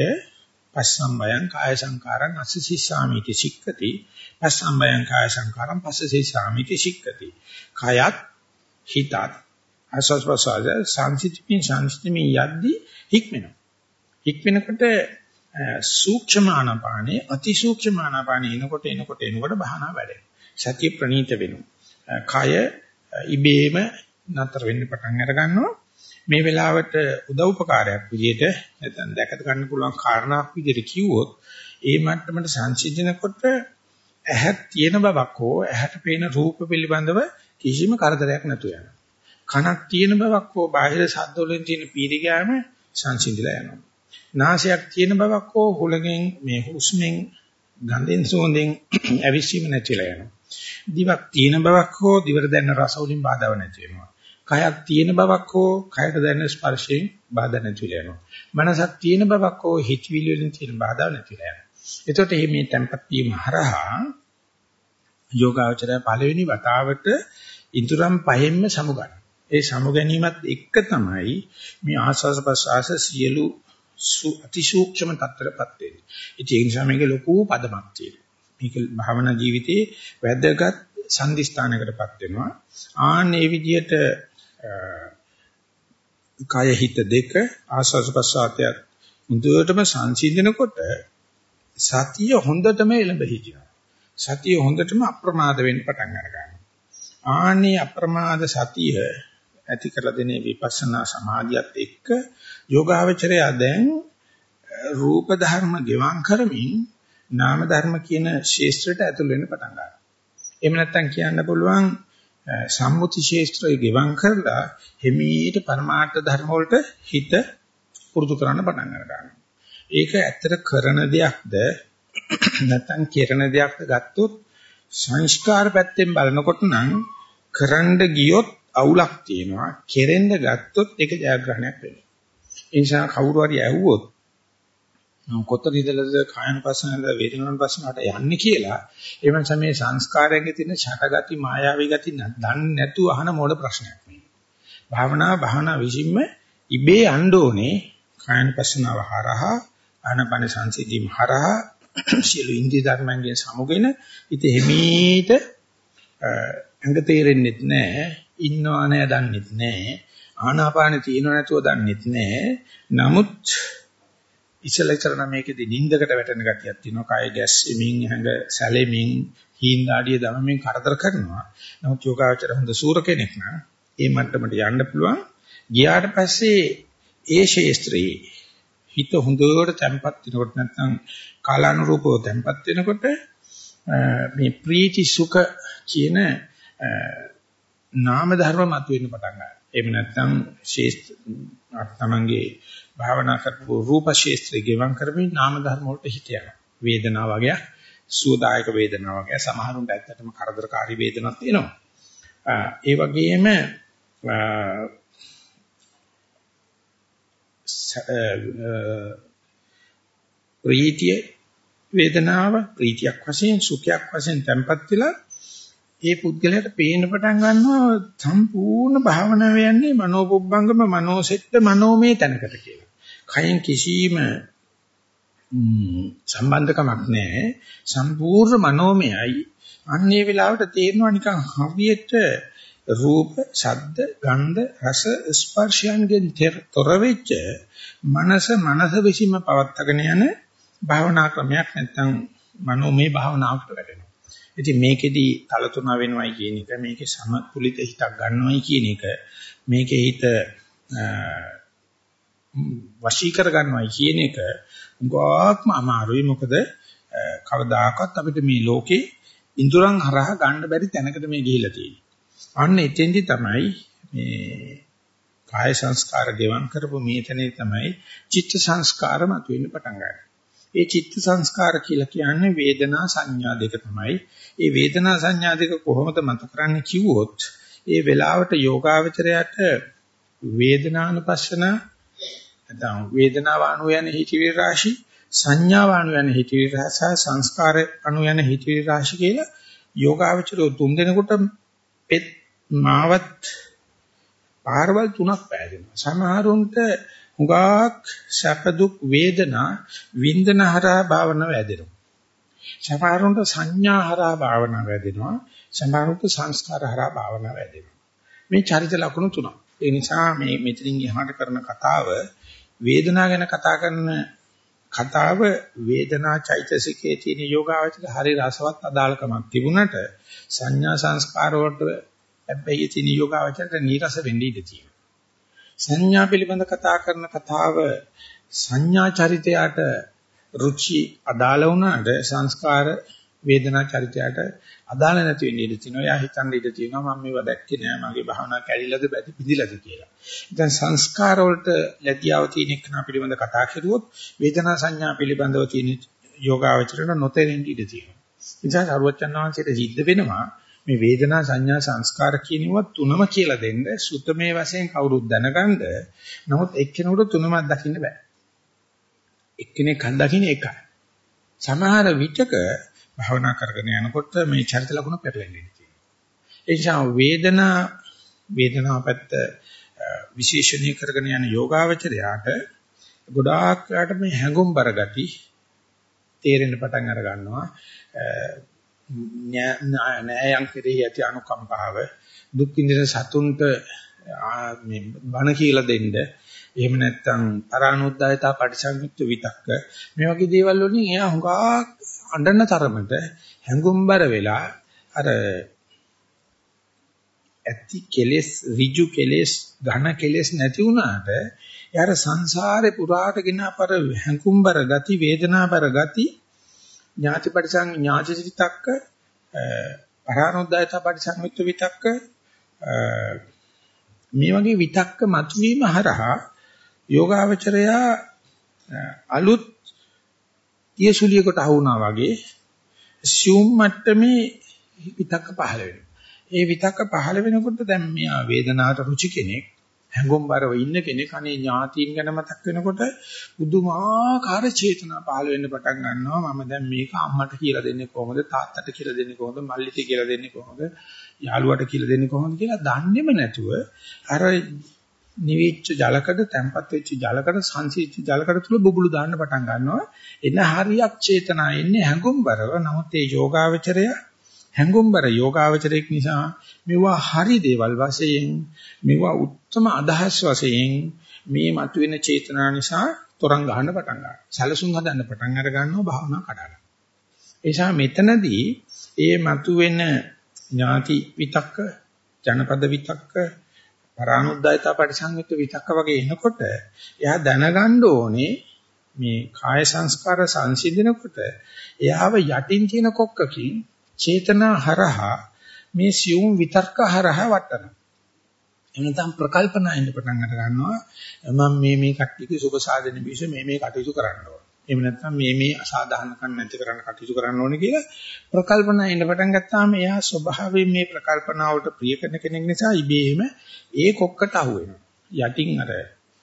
පස්සම්බයං කාය සංකාරං අස්සසිස්සාමිති සික්කති පස්සම්බයං කාය සංකාරං පස්සසිස්සාමිති සික්කති කයත් හිතත් අසස් ප්‍රසාද සංසිතිපින් සංසිතිමින් යද්දි හික්මෙනවා හික්මෙනකොට සූක්ෂම ආනාපානේ අති සූක්ෂම ආනාපානේ එනකොට එනකොට එනකොට බහනා වැඩෙනවා සතිය ප්‍රනීත වෙනවා කය ඉබේම නතර වෙන්න පටන් අර ගන්නවා මේ වෙලාවට උදව්පකාරයක් විදිහට නැත්නම් දැක ගන්න පුළුවන් කාරණාවක් විදිහට කිව්වොත් ඒ මට්ටමට සංසිඳනකොට ඇහක් තියෙන බවක් හෝ ඇහැට පේන රූප පිළිබඳව කිසිම කරදරයක් නැතු යනවා. කනක් තියෙන බවක් හෝ බාහිර ශබ්ද වලින් තියෙන පීඩිගෑම සංසිඳිලා යනවා. නාසයක් තියෙන බවක් හෝ හුලගෙන් මේ හුස්මෙන් ගඳෙන් සුවඳෙන් [clears throat] ඇවිස්සීම නැතිලා යනවා. දිවක් තියෙන බවක් හෝ දිවට දැනෙන රස වලින් බාධාව නැති වෙනවා. කයක් තියෙන බවක් හෝ කයට දැනෙන ස්පර්ශයෙන් බාධා නැතිලා යනවා. මනසක් තියෙන බවක් හෝ හිතවිලි වලින් තියෙන බාධා නැතිලා යනවා. එතකොට මේ tempat වීම හරහා යෝගාචරය පළවෙනි වතාවට ඉදurang පහෙන්ම සමුගන්න. ඒ සමු ගැනීමත් එක්ක තමයි මේ ආස්වාස ප්‍රසආස සියලු අතිසූක්ෂම තත්ත්වයටපත් වෙන්නේ. ඉතින් ඒ නිසා මේක ලොකු පදමක් තියෙනවා. මේක භාවනා ජීවිතේ වැදගත් සංදිස්ථානයකටපත් වෙනවා. ආන් මේ විදිහට කය හිත දෙක ආස්වාද ප්‍රසආතයක් මුදුවටම සංසිඳනකොට සතිය හොඳටම එළඹ හිටිනවා. සතිය හොඳටම අප්‍රමාද වෙන්න පටන් ගන්නවා. ආනි අප්‍රමාද සතිය ඇති කරලා දෙන විපස්සනා සමාධියත් එක්ක යෝගාවචරය දැන් රූප ධර්ම ගෙවම් කරමින් නාම ධර්ම කියන ශේෂ්ත්‍රයට ඇතුල් වෙන්න පටන් ගන්නවා. එහෙම නැත්නම් කියන්න පුළුවන් සම්මුති ශේෂ්ත්‍රය ගෙවම් කරලා හිමීට පරමාර්ථ ධර්ම වලට හිත පුරුදු කරන්න පටන් ගන්නවා. ඒක ඇත්තට කරන දෙයක්ද නැත්නම් කරන දෙයක්ද ගත්තොත් සංස්කාර පැත්තෙන් බලනකොට නම් කරන්න ගියොත් අවුලක් තියෙනවා. කෙරෙන්න ගත්තොත් ඒක ජයග්‍රහණයක් වෙනවා. ඒ නිසා කවුරු හරි ඇහුවොත් කොතන ඉඳලාද කායන පස්සනද වේදනාන පස්සනට යන්නේ කියලා එමන් සමේ සංස්කාරයෙන් තියෙන ඡටගති මායාවී ගති දන්නේ නැතුව අහන මොළ ප්‍රශ්නයක් මේ. භාවනා භාවනා විසින්ම ඉබේ යන්න ඕනේ කායන පස්සනාව හරහා ආනපන සංසිද්ධිය හරහා සියලු ඉන්දිය ධර්මයන්ගේ සමුගෙන ඉත හිමීට අංග තේරෙන්නේ නැහැ ඉන්නව නැහැ දන්නෙත් නැහැ ආනාපාන තියෙනව නැතුව දන්නෙත් නැහැ නමුත් ඉස්සලා ඉස්සරහ මේකෙදි නිින්දකට වැටෙන ගතියක් තියෙනවා. කය ගැස්සෙමින්, හැඟ සැලෙමින්, හීන දාඩිය දමමින් කරදර කරනවා. නමුත් යෝගාචර හොඳ සූර කෙනෙක් නම් ඒ මට්ටමට යන්න පුළුවන්. ගියාට පස්සේ ඒ ශේස්ත්‍රයේ හිත හොඳට තැම්පත් වෙනකොට නැත්නම් කාලානුරූපව තැම්පත් වෙනකොට මේ ප්‍රීති සුඛ කියන නාම ධර්ම මතුවෙන්න පටන් ගන්නවා. එහෙම නැත්නම් ශේෂ්ත්‍ර තමන්ගේ භාවනා කරපු රූප ශේස්ත්‍රය ගෙවම් කරමින් නාම ධර්ම වලට හිත යනවා. වේදනාව වගේ සුවදායක වේදනාව වගේ සමහරුන්ට ඇත්තටම කරදරකාරී වේදනාවක් තියෙනවා. ඒ වගේම ප්‍රීතිය වේදනාව ප්‍රීතියක් වශයෙන් සුඛයක් වශයෙන් තැම්පත් වෙලා ඒ පුද්ගලයාට පේන්න පටන් ගන්නවා සම්පූර්ණ භාවනාව යන්නේ මනෝපොබ්බංගම මනෝසෙට්ට මනෝමය තැනකට කියලා. කයෙන් කිසිම සම්බන්ධකමක් නැහැ. සම්පූර්ණ මනෝමයයි. අන්නේ වෙලාවට තේරෙනවා නිකන් හරියට රූප, ශබ්ද, ගන්ධ, රස, ස්පර්ශයන්ගෙන් තොර වෙච්ච මනස මනස විසින්ම පවත්වාගෙන යන භාවනා ක්‍රමයක් නැත්නම් මනෝමය භාවනාවකට වැටෙනවා. ඉතින් මේකෙදි තලතුණ වෙනවයි කියන එක මේකේ සමතුලිත හිතක් ගන්නවයි කියන එක මේකේ හිත වශී කර ගන්නවයි කියන එක ගොඩක්ම අමාරුයි මොකද කවදාකවත් අපිට මේ ලෝකේ ඉඳුරන් හරහා ගන්න බැරි තැනකට මේ ගිහිලා තියෙන්නේ. අන්න එතෙන්දි තමයි මේ කාය සංස්කාර ගෙවම් කරපු මේ තැනේ තමයි චිත්ත සංස්කාර මතුවෙන්න පටන් ගන්නේ. ඒ චිත්ත සංස්කාර කියලා කියන්නේ වේදනා සංඥා දෙක තමයි. ඒ වේදනා සංඥා දෙක කොහොමද මත කරන්නේ කිව්වොත් ඒ වෙලාවට යෝගාවචරයට වේදනානුපස්සන නැත්නම් වේදනාව අනු යන හිතිවිලි රාශි සංඥාව අනු යන හිතිවිලි රාශි සංස්කාර අනු යන හිතිවිලි රාශි කියලා යෝගාවචරය තුන් දෙනෙකුට පෙත් මාවත් පාරවල් තුනක් පෑදෙනවා. සමහරුන්ට හුඟක් සැප දුක් වේදනා වින්දනහරා භාවනාව වැදෙනවා. සමහරුන්ට සංඥාහරා භාවනාව වැදෙනවා. සමහරුන්ට සංස්කාරහරා භාවනාව වැදෙනවා. මේ චරිත ලක්ෂණ තුනක්. ඒ නිසා මේ මෙතනින් එහාට කරන කතාව වේදනාව ගැන කතා කරන කතාව වේදනා චෛතසිකයේ තියෙන යෝගාවචර හරි රසවත් අදාළකමක් තිබුණට සංඥා සංස්කාර වලට හැබැයි තියෙන යෝගාවචරයට නීරස වෙන්න ඉඩ තියෙනවා. සංඥා පිළිබඳ කතා කරන කතාව සංඥා චරිතයට රුචි අදාළ වුණාට සංස්කාර වේදනා චරිතයට අදාළ නැති වෙන්න ඉඩ තියෙනවා. එයා හිතන්න ඉඩ තියෙනවා මම මේවා දැක්කේ නෑ මගේ භාවනා කැඩිලාද බැති පිළිලාද කියලා. දැන් සංස්කාර වලට ලැබියාව තියෙන එක පිළිබඳ කතා කරුවොත් වේදනා සංඥා පිළිබඳව තියෙන යෝගාවචරණ නොතේරෙන්න ඉඩ තියෙනවා. ඒ නිසා සරුවචන් වහන්සේට සිද්ධ වෙනවා මේ වේදනා සංඥා සංස්කාර කියනවා තුනම කියලා දෙන්න සුත්තමේ වශයෙන් කවුරුත් දැනගන්න. නමුත් එක්කෙනෙකුට තුනම දකින්න බෑ. එක්කෙනෙක් හන් දකින්න එකයි. සමහර විටක භවනා කරගෙන යනකොට මේ චරිත ලක්ෂණ පෙරලෙන්නේ තියෙනවා. ඒ නිසා වේදනා වේදනාව පැත්ත විශේෂණීය කරගෙන යන යෝගාවචරයාට ගොඩාක් යාට මේ හැඟුම්බර ගති තේරෙන්න පටන් අර ගන්නවා. නෑයන් කෙරෙහි ඇති අනුකම්පාව දුක් විඳින සතුන්ට මේ බණ කියලා දෙන්න. එහෙම නැත්නම් පරානුද්යතා පටිසංයුක්ත විතක්ක. මේ වගේ දේවල් වලින් එයා හුඟා අඬන තරමට හැඟුම්බර වෙලා අර ඇති කෙලෙස් ඍජු කෙලෙස් ඝන කෙලෙස් නැති වුණාට එයාට සංසාරේ පුරාට ගෙන අපර හැඟුම්බර ගති වේදනාබර ගති ඥාතිපටිසං ඥාතිසිතක්ක පරානොද්දායත පරිසංයුක්ත විතක්ක මේ වගේ විතක්ක මතුවීම හරහා යෝගාවචරයා අලුත් තියසුලියකට අහුණා වගේ assume මට්ටමේ විතක්ක පහළ වෙනවා. ඒ විතක්ක පහළ වෙනකොට දැන් මෙයා වේදනාවට රුචි කෙනෙක් හැඟුම්overව ඉන්න කෙනෙක් අනේ ඥාතීන් ගැන මතක් වෙනකොට බුදුමාකාර චේතනා පහළ වෙන්න පටන් ගන්නවා. මම දැන් මේක අම්මට කියලා දෙන්නේ කොහොමද? තාත්තට කියලා දෙන්නේ කොහොමද? මල්ලිට කියලා දෙන්නේ කොහොමද? යාළුවට කියලා දෙන්නේ කොහොමද කියලා දන්නේම නැතුව අර නිවිච්ච ජලකඩ තැම්පත් වෙච්ච ජලකඩ සංසිච්ච ජලකඩ තුල බුබුලු දාන්න පටන් ගන්නවා. එන හරියක් චේතනා එන්නේ හැඟුම්overව නමුත් ඒ යෝගාවචරය හැඟුම්බර යෝගාවචරයක් නිසා මෙවුවා හරි දේවල් වශයෙන් මෙවුවා උත්තම අදහස් වශයෙන් මේ මතුවෙන චේතනා නිසා තරංග ගන්න පටන් ගන්නවා. සැලසුම් හදන්න පටන් අර ගන්නවා භාවනා කඩලා. ඒ නිසා මෙතනදී ඒ මතුවෙන ඥාති විතක්ක, ජනපද විතක්ක, පරානුද්යතා පරිසංයුක්ත විතක්ක වගේ එනකොට එයා දැනගන්න ඕනේ මේ කාය සංස්කාර සංසිඳනකොට එයාව යටින් තියෙන කොක්කකින් චේතනා හරහා මේ සියුම් විතර්ක හරහා වටනවා. එහෙම නැත්නම් ප්‍රකල්පනා එන්න පටන් අර ගන්නවා මම මේ මේ කට්ටියගේ සුබ සාධන විශ්ව මේ මේ කටයුතු කරන්න ඕන. එහෙම නැත්නම් මේ මේ අසාධාරණකම් නැති කරන්න කටයුතු කරන්න ඕනේ කියලා ප්‍රකල්පනා එන්න පටන් ගත්තාම එයා ස්වභාවයෙන් මේ ප්‍රකල්පනාවට ප්‍රිය කරන කෙනෙක් නිසා ඉබේම ඒ කොක්කට අහු වෙනවා. යටින් අර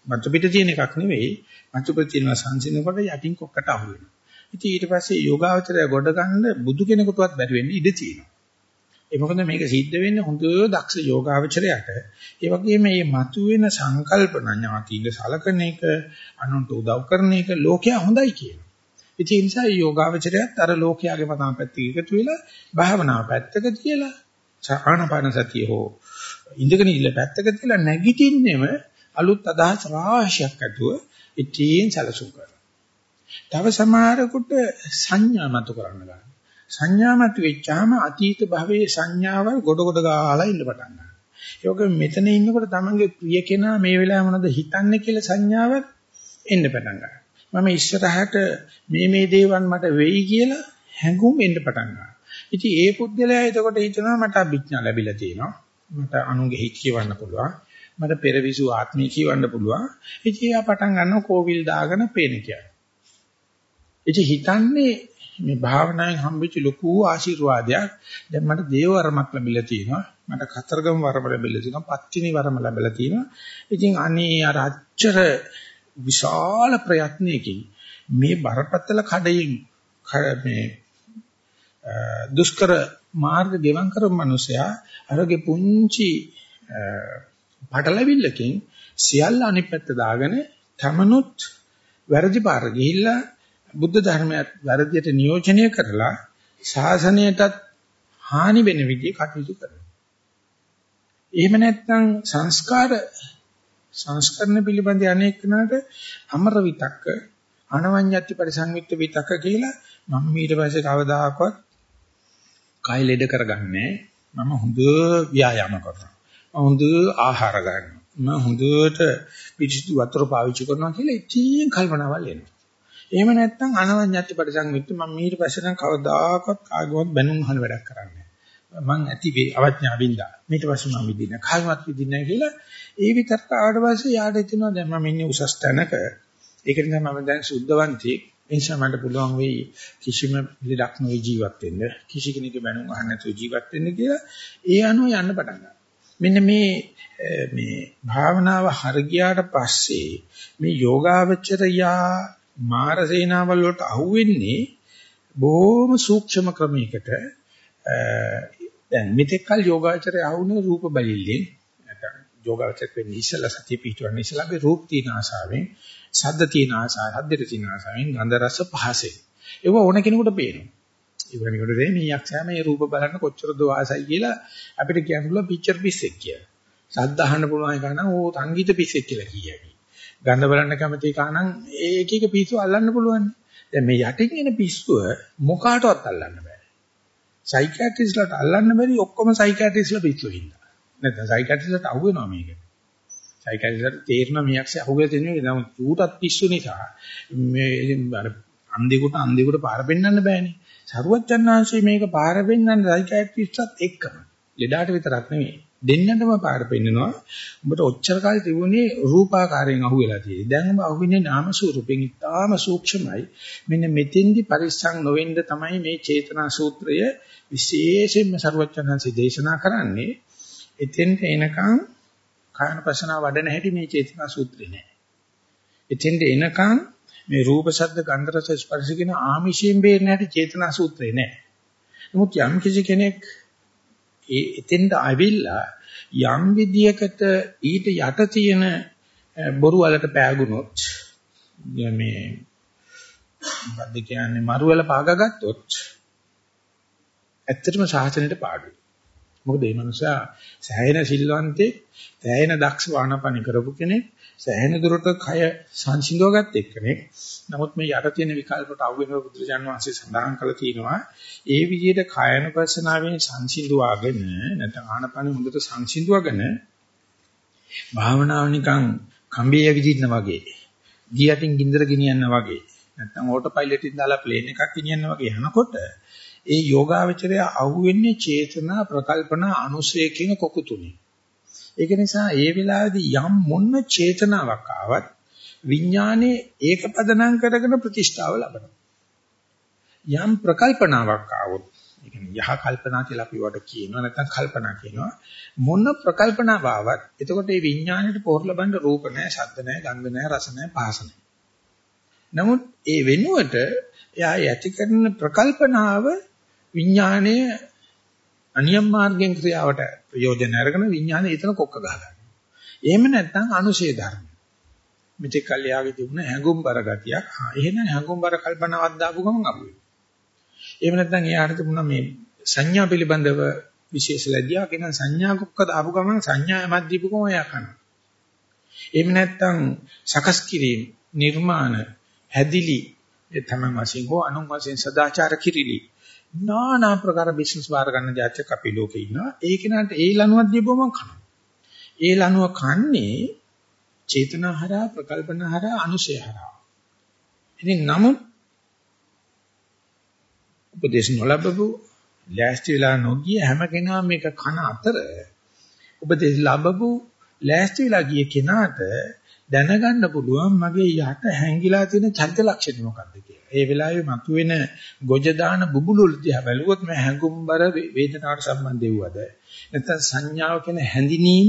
මතු පිට තියෙන එකක් නෙවෙයි මතු පිට තියෙන සංසිඳනකොට යටින් කොක්කට අහු වෙනවා. ඉතින් ඊට පස්සේ යෝගාවචරය ගොඩ ගන්න බුදු කෙනෙකුටවත් බැරි වෙන්නේ ඉඩ තියෙනවා. ඒ මොකද මේක සිද්ධ වෙන්නේ හොඳ දක්ෂ යෝගාවචරයට. ඒ වගේම මේ මතුවෙන සංකල්පන ඥාතිල සලකන එක, අනුන්ට උදව් කරන එක ලෝකයා හොඳයි කියනවා. ඉතින් ඒ නිසා යෝගාවචරයත් අර ලෝකයාගේ මතම පැත්තක එකතු වෙලා භාවනාව පැත්තක තියලා ආනාපාන සතිය හෝ ඉඳගෙන ඉන්න පැත්තක තියලා නැගිටින්නෙම අලුත් අදහස් රාශියක් ඇතුව ඉතින් සැලසුම් කරනවා. තව සමහරකට සංඥා මතු කරන්න ගන්න. සංඥා මතු වෙච්චාම අතීත භවයේ සංඥාවල් ගොඩ ගොඩ ගාලා ඉන්න පටන් ගන්නවා. ඒක මෙතන ඉන්නකොට තමන්ගේ ප්‍රිය කෙනා මේ වෙලාව මොනවද හිතන්නේ කියලා සංඥාවක් එන්න පටන් ගන්නවා. මම ඉස්සරහට මේ මේ දේවල් මට වෙයි කියලා හැඟුම් එන්න පටන් ගන්නවා. ඉතින් ඒ පුද්ගලයා එතකොට හිතනවා මට අභිඥා ලැබිලා තියෙනවා. මට අනුන්ගේ හිත කියවන්න පුළුවන්. මට පෙරවිසු ආත්මය කියවන්න පුළුවන්. ඉතින් එයා පටන් ගන්නවා කෝවිල් දාගෙන පේන කියලා. ඉතින් හිතන්නේ මේ භාවනාවෙන් හම්බෙච්ච ලොකු ආශිර්වාදයක්. දැන් මට දේව වරමක් ලැබිලා තියෙනවා. මට කතරගම වරම ලැබිලා තියෙනවා. පත්තිනි වරම ලැබිලා තියෙනවා. ඉතින් අනේ අර අච්චර විශාල ප්‍රයත්නයකින් මේ බරපතල කඩයින් මේ දුෂ්කර මාර්ග ගෙවම් කරපු මිනිසයා අරගේ පුංචි පටලවිල්ලකින් සියල්ල අනිත් පැත්ත දාගෙන තමනුත් වැරදි පාර ගිහිල්ලා බුද්ධ ධර්මයට වැරදියට නියෝජනය කරලා ශාසනයටත් හානි වෙන විදිහේ කටයුතු කරනවා. එහෙම නැත්නම් සංස්කාර සංස්කරණ පිළිබඳ අනේකනට අමර විතක්ක අනවඤ්ඤත්ති පරිසංයුක්ත විතක්ක කියලා මම ඊට පස්සේ කවදාකවත් කය ලෙඩ කරගන්නේ මම හොඳ ව්‍යායාම කරනවා. හොඳ ආහාර ගන්නවා. මම හොඳට පිටිසු වතුර පාවිච්චි කරනවා කියලා ඉතින් කල්පනාවල් එනවා. එහෙම නැත්නම් අනවඤ්ඤත්ති පරිසංවිත්ත. මම ඊට පස්සේ නම් කවදාකවත් කාගවත් බැනුම් අහන වැඩක් කරන්නේ මං ඇති වේ අවඥා වින්දා. ඊට පස්සේ මම විදින්න කාගවත් විදින්න කියලා ඒ විතරක් ආවට පස්සේ යාට හිතෙනවා දැන් මම ඉන්නේ උසස් තැනක. ඒක නිසා මම දැන් සුද්ධවන්ති එනිසා මට පුළුවන් වෙයි කිසිම ලෙඩක් නොවි ජීවත් වෙන්න කිසි කෙනෙකුගේ බැනුම් අහන්න නැතුව ජීවත් වෙන්න කියලා ඒ අනුව යන්න පටන් ගන්නවා. මෙන්න මේ මේ භාවනාව හරියට පස්සේ මේ යෝගාවචරයා මාර සේනාවල් වලට අහුවෙන්නේ බොහොම සූක්ෂම ක්‍රමයකට දැන් මෙතෙක් කල යෝගාචරය අහුනේ රූප බලිල්ලෙන් නැත්නම් යෝගාචරය වෙන්නේ ඉස්සලා සතිය පිටවන්නේ ඉස්සලා අපි රූප තීන ආසාවෙන් ශබ්ද තීන ආසාවෙන් හද්දට තීන ආසාවෙන් ගන්ධ රස පහසෙන් ඒව ඕන කෙනෙකුට පේනවා ඒ වෙනකොට දෙන්නේ මේ යක්ෂයා මේ රූප බලන්න කොච්චර දවාසයි කියලා අපිට කියන්න පුළුවන් පික්චර් පිස්සෙක් කියලා. සද්ද අහන්න පුළුවන් එක නම් ඕ සංගීත පිස්සෙක් කියලා කියයි. ගඳ බලන්න කැමති කානම් ඒ එක එක පිස්සු අල්ලන්න පුළුවන්. දැන් මේ යටින් එන පිස්සුව මොකාටවත් අල්ලන්න බෑ. සයිකියාට්‍රිස්ට්ලාට අල්ලන්න බැරි ඔක්කොම සයිකියාට්‍රිස්ට්ලා පිස්සු හින්දා. නැත්නම් සයිකියාට්‍රිස්ට්ලාට අහු වෙනවා මේක. සයිකියාට්‍රිස්ට්ලාට තේරෙනවා මියක්සේ අහුවෙලා තියෙනවා නමුත් ඌටත් පිස්සු නිසා මේ අර අන්දේකට අන්දේකට පාර පෙන්වන්න බෑනේ. සරුවච්චන්හන්සේ මේක පාර පෙන්වන්න සයිකියාට්‍රිස්ට්ලාත් එක්කම. ලෙඩාට විතරක් නෙමෙයි. දෙන්නටම පාර පෙන්නනවා. උඹට ඔච්චර කාලේ තිබුණේ රූපාකාරයෙන් අහුවෙලා තියෙන්නේ. දැන් උඹ අහුවෙන්නේ නාම ස්වරූපෙන් ඉතාම සූක්ෂමයි. මෙන්න මෙතෙන්දි පරිස්සම් නොවෙන්න තමයි මේ චේතනා සූත්‍රය විශේෂයෙන්ම ਸਰවඥාන්සේ දේශනා කරන්නේ. එතෙන්ට එනකන් කායනපසනාව වඩන හැටි මේ චේතනා සූත්‍රේ නෑ. එතෙන්ට එනකන් මේ රූප ශබ්ද ගන්ධ රස ස්පර්ශ කියන ආමිෂයෙන් බේරෙන හැටි චේතනා සූත්‍රේ නෑ. නමුත් යම් කිසි කෙනෙක් ඒ එතෙන්ට ආවිල්ලා යම් විදියකට ඊට යට තියෙන බොරු වලට පෑගුණොත් මේ මොකද්ද කියන්නේ මරු වල පාගගත්තොත් ඇත්තටම සාසනයට පාඩුයි. මොකද මේ මනුස්සයා සෑහෙන සිල්වන්තේ, සෑහෙන දක්ෂ වානපණි කරපු කෙනෙක්, සෑහෙන දුරට කය සංසිඳවගත් එක්කෙනෙක්. නමුත් මේ යට තියෙන විකල්පට අවු වෙන බුදුරජාන් වහන්සේ සඳහන් කළා තියෙනවා ඒ විදිහට කායනුපස්සනාවෙන් සංසිඳුවාගෙන නැත්නම් ආනපන හොඳට සංසිඳුවාගෙන භාවනාව නිකන් කම්බිය විදින්න වගේ ගියටින් ගින්දර ගෙනියන්න වගේ නැත්නම් ඕටෝ පයිලට් එකෙන් දාලා ප්ලේන් එකක් ගෙනියන්න වගේ යනකොට ඒ යෝගාවචරය අහුවෙන්නේ චේතනා ප්‍රකල්පනා අනුසය කියන කොකු තුනේ. ඒක නිසා ඒ වෙලාවේදී යම් මොන්න චේතනාවක් ආවත් විඥානේ ඒක පදනම් කරගෙන ප්‍රතිෂ්ඨාව ලබනවා. යම් ප්‍රකල්පනාවක් ආවොත් ඒ කියන්නේ යහ කල්පනා කියලා අපි වට කියනවා නැත්නම් කල්පනා කියනවා මොන ප්‍රකල්පනාව ආවත් එතකොට මේ විඥාණයට පොර ලබන්න රූප නැහැ ශබ්ද නැහැ ගන්ධ නැහැ රස නැහැ පහස නැහැ. නමුත් ඒ වෙනුවට එයා ඇති කරන ප්‍රකල්පනාව විඥාණය අනියම් මාර්ගයෙන් ක්‍රියාවට ප්‍රයෝජන අරගෙන විඥාණය එතන කොක්ක ගහගන්නවා. එහෙම නැත්නම් අනුශේ ධර්ම. මෙතෙක් කල් යාගේ තිබුණ හැඟුම්බර ගතියක්. ආ එහෙනම් හැඟුම්බර කල්පනාවක් දාපු ගමන් අහු වෙනවා. එහෙම නැත්නම් එයාට තිබුණා මේ සංඥා පිළිබඳව විශේෂ ලැබියා කියන සංඥා කුක්ක දාපු ගමන් සංඥා යමක් දීපු ගමන් එයා කරනවා. එහෙම නැත්නම් සකස් කිරීම, නිර්මාණ, හැදිලි තමන් වශයෙන් හෝ අනුන් වශයෙන් සදාචාර කිරිලි নানা ප්‍රකාර බිස්නස් බාර ගන්න જાත්‍යක් අපි ලෝකේ ඉන්නවා. ඒ කෙනාට ඒ ලණුවක් දීපුවම කනවා. ඒ ලණුව කන්නේ චේතනහරා ප්‍රකල්පනහරා අනුශයහරා. ඉතින් නමුත් උපදේශ නොලබපු ලෑස්ති වෙලා නොගිය හැම කෙනාම මේක කන අතර උපදේශ ලැබපු ලෑස්ති වෙලා ගිය කෙනාට දැනගන්න පුළුවන් මගේ යට හැංගිලා තියෙන චරිත ලක්ෂණ මොකක්ද කියලා. ඒ වෙලාවේ මතුවෙන ගොජ දාන බුබුලු දිහා බැලුවොත් මම හැඟුම්බර වේදනාවට සම්බන්ධ වෙව්වද නැත්නම් සංඥාව කියන හැඳිනීම්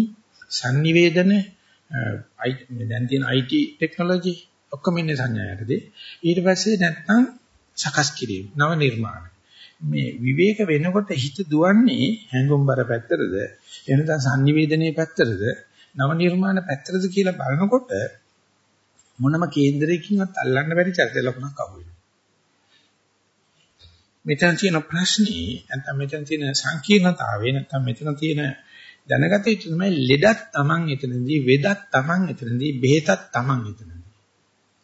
sannivedana දැන් තියෙන IT ටෙක්නොලොජි ඔක්කොම ඉන්නේ සංඥායටදී? ඊට පස්සේ නැත්නම් සකස් කිරීම නව නිර්මාණ. මේ විවේක වෙනකොට හිත දුවන්නේ හැඟුම්බර පැත්තටද? එහෙනම් sannivedanaye පැත්තටද? නව නිර්මාණ පැත්තටද කියලා බලනකොට මොනම කේන්දරයකින්වත් අල්ලන්න බැරි චරිත ලක්ෂණක් අහු වෙනවා. මෙතන තියෙන ප්‍රශ්නේ නැත්නම් මෙතන තියෙන සංකීර්ණතාවය නැත්නම් මෙතන තියෙන දැනගත යුතු තමයි ලෙඩක් Taman එතනදී වෙදක් Taman එතනදී බෙහෙතක් Taman එතනදී.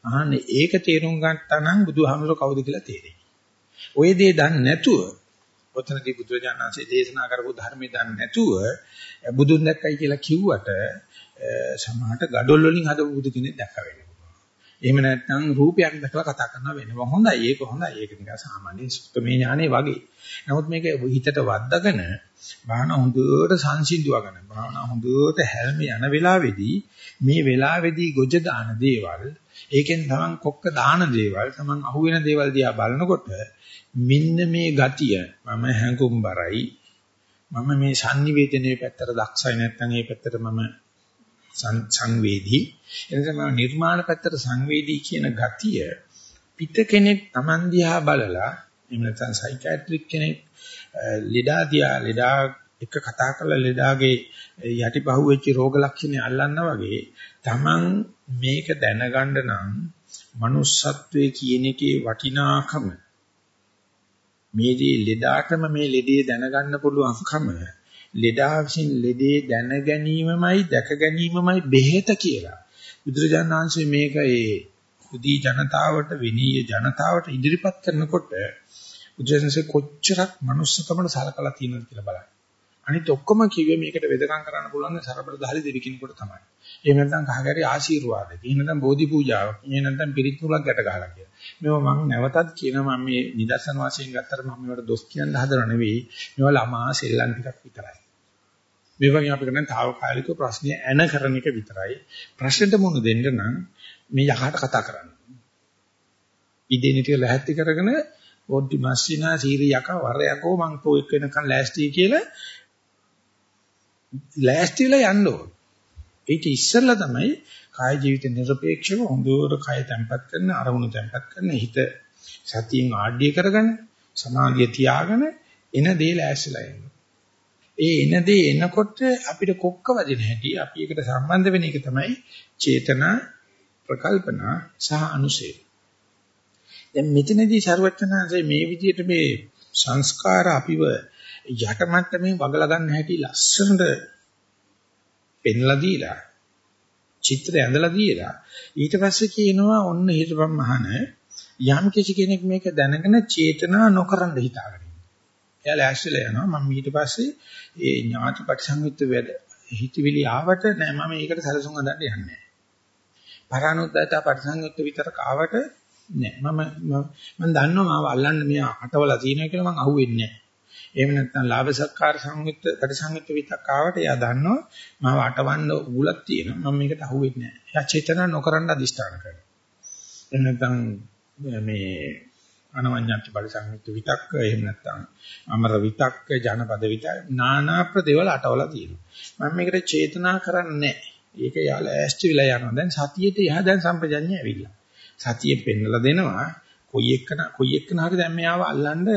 අහන්නේ ඒක තේරුම් ගත්තා නම් බුදුහාමුදුර කවුද කියලා තේරෙයි. ওই දේ දන්නේ නැතුව ඔතනදී බුදුරජාණන්සේ දේශනා කරපු ධර්මයේ දන්නේ නැතුව බුදුන් දැක්කයි කියලා කිව්වට සමහරට gadol වලින් හදපු බුදු කෙනෙක් දැක්ක වෙනවා. එහෙම නැත්නම් රූපයක් දැකලා කතා කරනවා වෙනවා. හොඳයි ඒක හොඳයි. ඒක නිකන් සාමාන්‍ය සුත්තමේ ඥානෙ වගේ. නමුත් මේක හිතට වද්දාගෙන භාවන හොඳට සංසිඳුවගෙන භාවන හොඳට හැල්ම යන වෙලාවේදී මේ වෙලාවේදී ගොජ දාන දේවල් ඒකෙන් තමන් කොක්ක දාන දේවල් තමන් අහුවෙන දේවල් දිහා බලනකොට මෙන්න මේ ගතිය මම හැඟුම්බරයි මම මේ sannivedanaye පැත්තට දක්ෂයි නැත්නම් ඒ පැත්තට මම සංවේදී. එනිසා මම නිර්මාණ පැත්තට සංවේදී කියන ගතිය පිට කෙනෙක් Taman දිහා බලලා එහෙම නැත්නම් සයිකියාට්‍රික් කෙනෙක් ලෙඩා දිහා ලෙඩා එක කතා කරලා ලෙඩාගේ යටිපහුවෙච්ච රෝග ලක්ෂණ අල්ලන්නා වගේ Taman මේක දැනගන්න නම් manussත්වයේ කියන එකේ වටිනාකම මේදී ලෙඩාටම මේ ලෙඩේ දැනගන්න පුළුවන්කම ලෙඩා විසින් ලෙඩේ දැන ගැනීමමයි දැක ගැනීමමයි බෙහෙත කියලා. බුදුරජාණන් වහන්සේ මේක ඒ කුදී ජනතාවට විනීය ජනතාවට ඉදිරිපත් කරනකොට බුදුරජාණන්සේ කොච්චරක් manussකමට සලකලා තියෙනවද කියලා බලන්න. අනිත් ඔක්කොම කිව්වේ මේකට වෙදකම් කරන්න පුළුවන් සරබලධාරි දෙවි කෙනෙකුට තමයි. එහෙම නැත්නම් කහගරි ආශිර්වාදක. එහෙම නැත්නම් බෝධි පූජාවක්. එහෙම නැත්නම් පිරිත් නූලක් ගැට ගහලා කියලා. මේවා මම නැවතත් කියනවා මම මේ නිදර්ශන වශයෙන් ගත්තට මම මේවට දොස් කියන්න හදනව නෙවෙයි. මේවා ළමා සෙල්ලම් ටිකක් විතරයි. මේ වගේ අපි කරන්නේ తాවකාලික ප්‍රශ්නය ඇන කරන එක විතරයි. ප්‍රශ්නෙට මුහුණ දෙන්න නම් මේ යහට කතා කරන්න. ඉදින් ටික ලැහැත්ති කරගෙන පොඩි මස්සිනා සීරි යක වර යකෝ මං තෝ එක් වෙනකන් ලෑස්ති කියලා ලෑස්තිලා යන්න ඕන. ඒක ඉස්සෙල්ලා තමයි කාය ජීවිත නිර්පේක්ෂව හොඳට කය තැම්පත් කරන අරමුණු තැම්පත් කරන හිත සතියෙන් ආඩ්‍ය කරගෙන සමාධිය තියාගෙන එන දේ ලෑස්තිලා එන්න. ඒ එන දේ එනකොට අපිට කොක්ක වදින හැටි අපි ඒකට සම්බන්ධ වෙන එක තමයි චේතනා ප්‍රකල්පනා සහ අනුසය. දැන් මෙතනදී ਸਰවඥාන්සේ මේ විදිහට මේ සංස්කාර අපිව යටමට්ටමේ වගලා ගන්න හැටි ලස්සනට පෙන්ලා දීලා චිත්‍රය ඇඳලා දීලා ඊට පස්සේ කියනවා ඔන්න හිතපම් මහන යම් කිසි කෙනෙක් මේක දැනගෙන චේතනා නොකරන හිතාගෙන එයා ලෑස්තිලා යනවා මම ඊට පස්සේ ඒ ඥාති පරිසංයුක්ත වැඩ හිතවිලි ආවට නෑ මම ඒකට සැලසුම් හදන්න යන්නේ නෑ. පරානුද්යතා පරිසංයුක්ත විතරක් ආවට නෑ මම මම දන්නවා මාව අල්ලන්න මෙයා අටවලා තියෙනවා කියලා මම අහුවෙන්නේ නෑ. එහෙම නැත්නම් ලාභ සත්කාර සංයුක්ත පරිසංයුක්ත විතරක් ආවට එයා දන්නවා මාව අටවන්න උගලක් තියෙනවා. මම මේකට අහුවෙන්නේ නෑ. එයා චේතනා නොකරන අදිෂ්ඨාන කරනවා. එහෙම නැත්නම් මේ අනවඤ්ඤාති පරිසංයුක්ත විතක්ක එහෙම නැත්නම් අමර විතක්ක ජනපද විතක්ක නානා ප්‍රදේවල අටවලා තියෙනවා. මම මේකට චේතනා කරන්නේ ඒක යාල ඈස්ටි වෙලා යනවා. දැන් සතියේට යහ දැන් සම්පජඤ්ඤය ඇවිල්ලා. සතියේ පෙන්නලා දෙනවා. කොයි එක්කන කොයි එක්කන හරි දැන් මෙයාව අල්ලන්න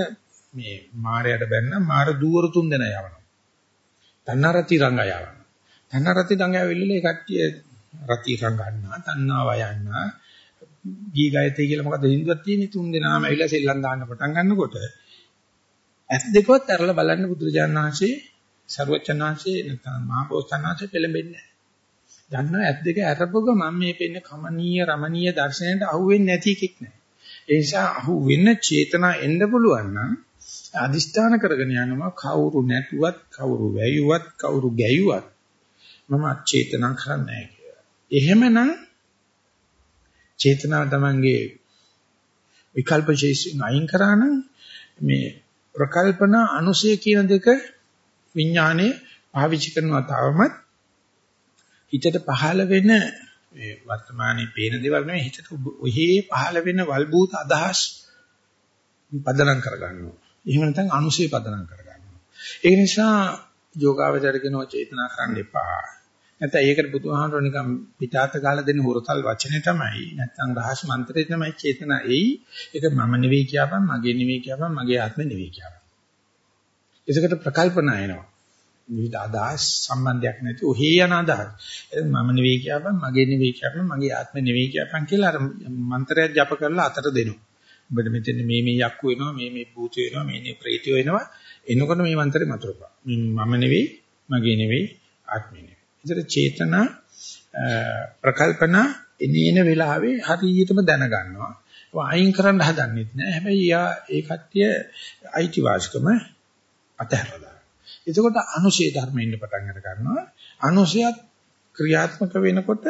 මේ මාරයට බැන්න මාර දුවර තුන් දෙනා යවනවා තන්නරති රංගය යවනවා තන්නරති රංගය වෙල්ලේ ඒ කට්ටිය රති රංගන්නා තන්නාව යන්නා ගී ගායතේ කියලා මොකද හින්දුවක් තියෙන්නේ තුන් දෙනාම ඇවිල්ලා සෙල්ලම් දාන්න පටන් ගන්නකොට ඇස් දෙකවත් අරලා බලන්න බුදුරජාණන් වහන්සේ සරුවචන් වහන්සේ නැත්නම් මහබෝසත්න් වහන්සේ පෙළඹෙන්නේ නැහැ. දන්නා ඇස් දෙක අරපුවක මම මේ පෙන්නේ කමනීය රමණීය දර්ශනයට අහුවෙන්නේ නැති එකෙක් නෑ. ඒ නිසා අහු වෙන චේතනා එන්න පුළුවන් නම් අදිෂ්ඨාන කරගෙන යනවා කවුරු නැතුවත් කවුරු වැයුවත් කවුරු ගැයුවත් මම චේතනා කරන්නේ නැහැ කියලා. එහෙමනම් චේතනාව තමංගේ විකල්ප ශේෂයෙන් අයින් කරා නම් මේ ප්‍රකල්පන අනුසය කියන දෙක විඥානයේ පාවිච්චි කරනවා තවමත් හිතට පහළ වෙන මේ වර්තමානයේ පේන දේවල් නෙවෙයි හිතට ඔහේ පහළ වෙන වල්බූත අදහස් පදනම් කරගන්නවා. එහෙම නැත්නම් අනුසය පදනම් කරගන්නවා. ඒ නිසා යෝගාවචරකනෝ චේතනා කරන්න එපා. නැත්නම් ඒකට බුදුහාමර නිකන් පිටාත ගාලා දෙන හොරතල් වචනේ තමයි නැත්නම් රහස් මන්ත්‍රේ තමයි චේතනා එයි. ඒක මම නෙවෙයි කියපන් මගේ නෙවෙයි කියපන් මගේ ආත්මෙ නෙවෙයි කියපන්. ඒසකට ප්‍රකල්පනා එනවා. විවිධ අදහස් සම්බන්ධයක් නැති ඔහේ යන අදහස්. මම නෙවෙයි කියපන් මගේ නෙවෙයි කියපන් මගේ ආත්මෙ නෙවෙයි කියපන් කියලා අර මන්ත්‍රයක් ජප කරලා අතට දෙනවා. ඔබට මෙතන මේ මේ යක්කු වෙනවා මේ මේ භූත වෙනවා මේ මේ ප්‍රේතය වෙනවා එනකොට මේ මන්ත්‍රේ මතුරපා මම නෙවෙයි මගේ නෙවෙයි ආත්මෙ නෙවෙයි ඒතර චේතනා ප්‍රකල්පනා එනේන වෙලාවේ හරියටම දැනගන්නවා. ඒක අයින් කරන්න හදන්නෙත් නෑ. හැබැයි යා ඒ කට්ටිය අයිතිවාසිකම අතහැරලා දානවා. එතකොට අනුශේ ධර්ම ඉන්න පටන් අර ගන්නවා. අනුශයත් ක්‍රියාත්මක වෙනකොට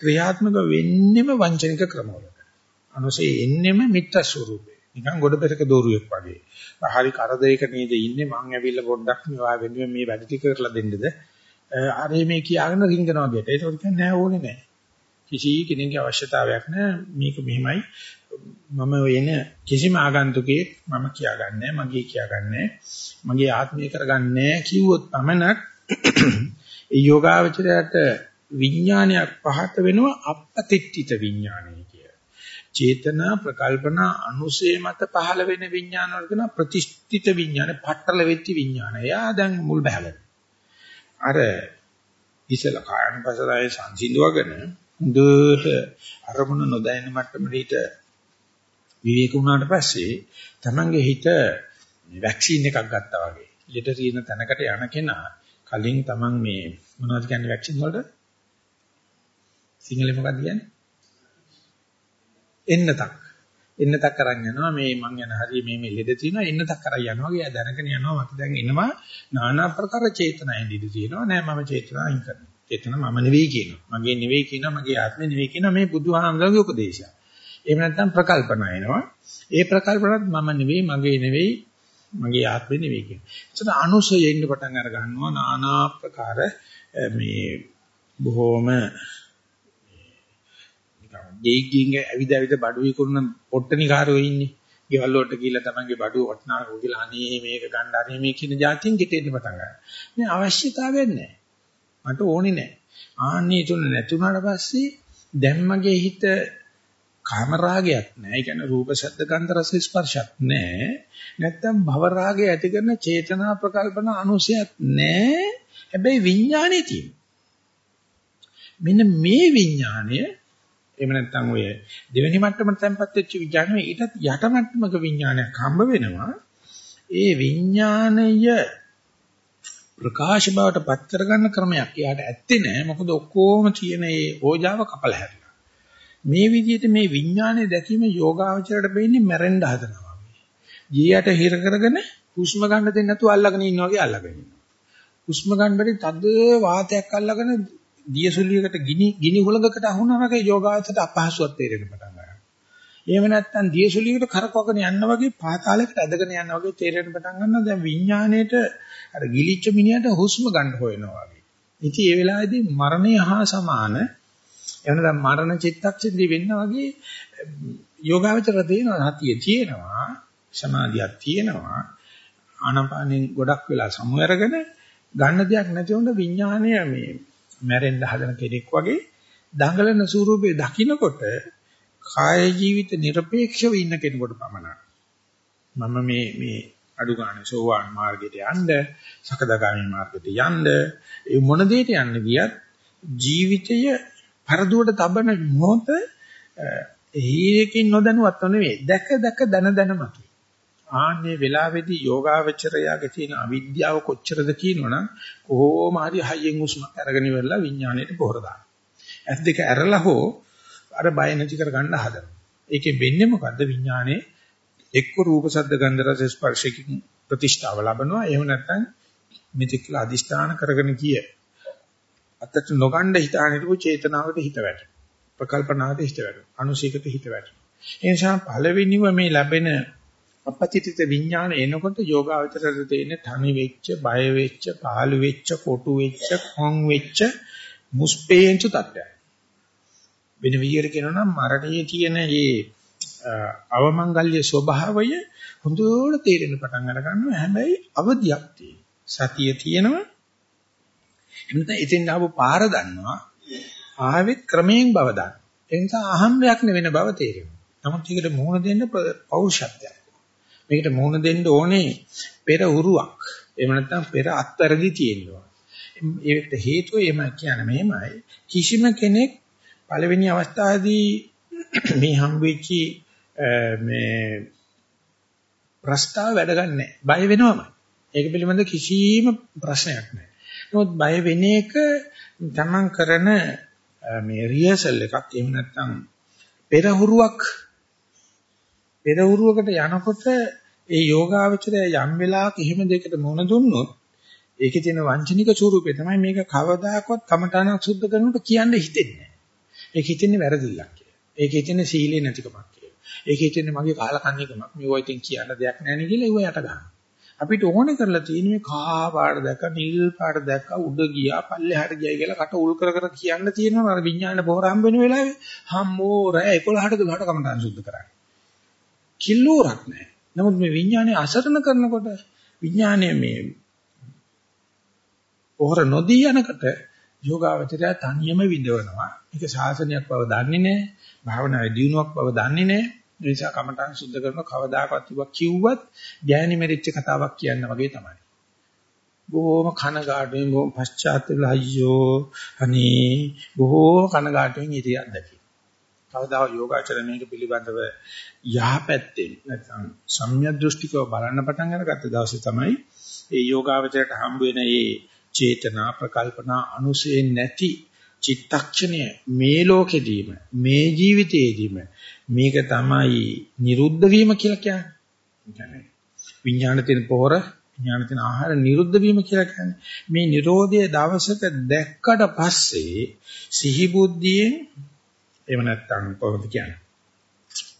ක්‍රියාත්මක වෙන්නෙම වංචනික ක්‍රමවලට. අනුශේ එන්නෙම මිත්‍ර ස්වරූපේ. නිකන් ගොඩ පෙරක දෝරුවෙක් වගේ. හරි කරදරයක නේද ඉන්නේ මං ඇවිල්ලා පොඩ්ඩක් මේවා වෙනුවෙන් මේ වැඩ ටික කරලා දෙන්නද අර මේ කියාගෙන රින්ගනවා වගේට. ඒක කියන්නේ නෑ ඕනේ නෑ. කිසි කෙනෙකුගේ අවශ්‍යතාවයක් නෑ. මේක මෙහිමයි. මම එන කිසිම ආගන්තුකේ මම කියාගන්නේ මගේ කියාගන්නේ මගේ ආත්මය කරගන්නේ කිව්වොත් පමණක් [clears throat] ඒ යෝගාවචරයට විඥානයක් පහත වෙනවා අපතිට්ඨිත විඥානය කිය. චේතනා ප්‍රකල්පනා අනුසේ මත පහළ වෙන විඥාන වල කියන ප්‍රතිෂ්ඨිත විඥාන, පట్టල වෙච්ච විඥාන. එයා දැන් මුල් බහලා. අර ඉසල කායනපසදායේ සංසිඳවගෙන හොඳට අරමුණ නොදැනෙන මට්ටමට හිට විවේක වුණාට පස්සේ තමන්ගේ හිත වැක්සින් එකක් ගත්තා වගේ. ඊට තියෙන තැනකට යන කෙනා කලින් තමන් මේ මොනවද කියන්නේ වැක්සින් වලට? සිංහලෙන් මොකක්ද කියන්නේ? එන්නතක්. එන්නතක් කරන් යනවා මේ මං යන හරිය මේ මේ ලෙඩ තියෙනවා එන්නතක් කරන් යනවා වගේ දැනගෙන යනවා මට දැන් එනවා নানা ප්‍රකාර චේතනාවෙන් ඉඳී තියෙනවා නෑ මම චේතනා අයින් කරනවා චේතන මම නෙවෙයි කියනවා මගේ නෙවෙයි කියනවා මගේ ආත්මෙ නෙවෙයි කියනවා මේ බුදුහාමුදුරගේ උපදේශය එහෙම නැත්නම් ප්‍රකල්පන එනවා ඒ ප්‍රකල්පනත් මම නෙවෙයි මගේ නෙවෙයි මගේ ආත්මෙ නෙවෙයි කියන. එතන අනුසය එන්න පටන් අර ගන්නවා নানা ආකාර මේ බොහොම දෙයිකින්ග ඇවිද ඇවිද බඩු විකුණන පොට්ටනිකාරයෝ ඉන්නේ. ගෙවල් වලට ගිහිල්ලා තමන්ගේ බඩුව වටනාකෝ කියලා අනේ මේක ගන්න අනේ මේ කියන જાතියෙන් ගෙටෙන්න පටන් ගන්නවා. මේ අවශ්‍යතාවයක් නැහැ. මට ඕනේ නැහැ. ආන්නේ තුන නැතුණාට පස්සේ දැන් මගේ හිත කාම රාගයක් නැහැ. ඒ කියන්නේ රූප ශබ්ද ගන්ධ රස ස්පර්ශයක් නැහැ. නැත්තම් භව රාගය ඇති කරන චේතනා ප්‍රකල්පන අනුසයක් නැහැ. හැබැයි විඥානේ තියෙනවා. මෙන්න මේ විඥානය එහෙම නැත්නම් ඔය දෙවෙනි මට්ටමට තැම්පත් වෙච්ච විඥානය ඊටත් යට මට්ටමක විඥානයක් හම්බ වෙනවා. ඒ විඥානය ප්‍රකාශ බවට පත් කරගන්න ක්‍රමයක් එයාට ඇත්තේ නෑ. මොකද ඔක්කොම තියෙන ඒ ඕජාව කපලා හැරලා. මේ විදිහට මේ විඥානය දැකීම යෝගාවචරයට වෙන්නේ මැරෙන්න හදනවා වගේ. ජීයට හිර කරගෙන හුස්ම ගන්න දෙන්නේ නැතුව අල්ලගෙන ඉන්නවා වගේ අල්ලගෙන ඉන්නවා. හුස්ම ගන්න බැරි තද වාතයක් අල්ලගෙන දියසුලියකට ගිනි ගිනි හුලඟකට අහුනවා වගේ යෝගාවචරයට අපහසුවක් තේරෙන්න පටන් ගන්නවා. එහෙම නැත්නම් දියසුලියකට කරකවගෙන යන්න වගේ පාතාලයකට ඇදගෙන යන්න වගේ තේරෙන්න පටන් ගන්නවා. දැන් විඥාණයට අර ගිලිච්ච මිනිහට හුස්ම ගන්න හොයනවා වගේ. ඉතින් ඒ වෙලාවේදී මරණය හා සමාන එහෙනම් මරණ චිත්තක්ෂණදී වෙන්න වගේ යෝගාවචර තියෙනවා සතිය තියෙනවා සමාධියක් තියෙනවා ආනපානෙන් ගොඩක් වෙලා සමු අරගෙන ගන්න දෙයක් නැති වුණොත් විඥානය මේ මැරෙන්න හදන කෙනෙක් වගේ දඟලන ස්වරූපේ දකින්නකොට කාය ජීවිත নিরপেক্ষව ඉන්න කෙනෙකුට පමණයි. මම මේ මේ අඩු ගන්න සෝවාන් මාර්ගයට යන්න, සකදාගාමී මාර්ගයට යන්න, ඒ මොන දෙයට යන්න ගියත් ජීවිතය පරදුවට තබන මොහොත හීනකින් නොදැනුවත්ව නෙවෙයි. දැක දැක දන දනමතු. ආන්නේ වෙලාවේදී යෝගාවචරයාගේ තියෙන අවිද්‍යාව කොච්චරද කියනවනම් කොහොම හරි හයියෙන් උස්ම අරගෙන ඉවරලා විඥාණයට පොහොර දාන. ඇස් දෙක ඇරලා හෝ අර බය නැති කර ගන්න හදනවා. ඒකෙන් වෙන්නේ මොකද්ද විඥානේ එක්ක රූප ශබ්ද ගන්ධ රස ස්පර්ශකින් ප්‍රතිෂ්ඨාව ලබනවා. එහෙම නැත්නම් මෙතිකලා අදිෂ්ඨාන කරගෙන ගිය අතට නොගණ්ඩ හිතාන හිටපු චේතනාවට හිත වැටෙනවා. ප්‍රකල්පනාවට හිත වැටෙනවා. අනුසීකට හිත වැටෙනවා. ඒ නිසා පළවෙනිව මේ ලැබෙන අපපතිත විඥාන එනකොට යෝගාවචරයට තියෙන තනි වෙච්ච, බය වෙච්ච, පහළු වෙච්ච, කොටු වෙච්ච, කොන් වෙච්ච මුස්පේන්තු තත්ත්වය. වෙන විදිහට කියනවා නම් මරණයේ තියෙන මේ අවමංගල්‍ය ස්වභාවය හොඳට තේරෙන පටන් අර ගන්නවා. හැබැයි අවදියක් තියෙනවා. සතිය තියෙනවා. එතන එතෙන් ආපු පාර දන්නවා. ආවෙත් ක්‍රමයෙන් බව දන්නවා. ඒ නිසා අහම්බයක් නෙවෙන බව තේරෙනවා. නමුත් ඒකට මුහුණ දෙන්න පෞරුෂත්වයක්. මේකට මුහුණ දෙන්න ඕනේ පෙර උරුවක්. එහෙම නැත්නම් පෙර අත්තරදි තියෙනවා. ඒකට හේතුව එහෙම කියන මෙහෙමයි. කිසිම කෙනෙක් පළවෙනි අවස්ථාවේදී [clears throat] මේ හම්බෙච්චි මේ ප්‍රස්තාව වැඩ ගන්නෑ. බය වෙනවමයි. ඒක පිළිබඳ කිසිම ප්‍රශ්නයක් නැහැ. නමුත් බය වෙන එක තමන් කරන මේ රිහර්සල් එකක් එහෙම නැත්නම් පෙරහුරුවක් පෙරහුරුවකට යනකොට ඒ යෝගාවචරය යම් වෙලාවක එහෙම දෙයකට මුණ දුන්නොත් ඒකේ තියෙන වංචනික ස්වරූපය තමයි මේක කවදාකවත් කමඨානක් සුද්ධ කරනකොට කියන්න හිතෙන්නේ නැහැ. ඒක හිතෙන්නේ වැරදිල්ලක් කියලා. ඒක හිතෙන්නේ සීලේ නැතිකමක් කියලා. ඒක හිතෙන්නේ මගේ කාලකන්නිකමක්. මේවා ඉතින් කියන්න දෙයක් නැහැ නේ කියලා ඒව යට ගන්නවා. අපිට ඕනේ කරලා තියෙන්නේ මේ කහා පාට දැක්ක නිල් පාට දැක්ක උඩ ගියා පල්ලෙහාට ගියයි කියලා කට උල් කර කර කියන්න තියෙනවා අර විඥානේ පොහොර හම්බ වෙන වෙලාවේ හම්බෝ රෑ 11ට 12ට කමටහන් සුද්ධ කරන්නේ කිල්ලෝරක් නැහැ නමුත් මේ විඥානේ අසරණ කරනකොට විඥානේ මේ පොහොර නොදී යනකොට යෝගාවචරය තනියම විඳවනවා. මේක ශාසනයක් බව දන්නේ නැහැ භාවනාවේ දියුණුවක් බව දන්නේ නැහැ ඒ නිසා කමඨං සුද්ධ කරන කවදාකවත් ඉවක් කිව්වත් ගෑණි මෙරිච්ච කතාවක් කියන්න වගේ තමයි. බොහොම කනගාටුවෙන් බොහොම පශ්චාත්තාපලා අයියෝ අනේ බොහොම කනගාටුවෙන් ඉතියක් දැකි. කවදා යෝගාචර මේක පිළිබඳව යහපැත්තෙන් නැත්නම් සම්‍යක් දෘෂ්ටිකව බලන්න පටන් අරගත්ත දවසේ තමයි ඒ යෝගාචරයට හම්බ වෙන මේ චේතනා ප්‍රකල්පනා අනුසේ නැති චිත්තක්ෂණය මේ ලෝකෙදීම මේ ජීවිතයේදීම මේක තමයි නිරුද්ධ වීම කියලා කියන්නේ. විඥාන තියෙන පොහොර විඥාන තියෙන ආහාර නිරුද්ධ වීම කියලා කියන්නේ. මේ Nirodhe දවසක දැක්කට පස්සේ සිහි බුද්ධියෙන් එහෙම නැත්නම් කොහොමද කියන්නේ?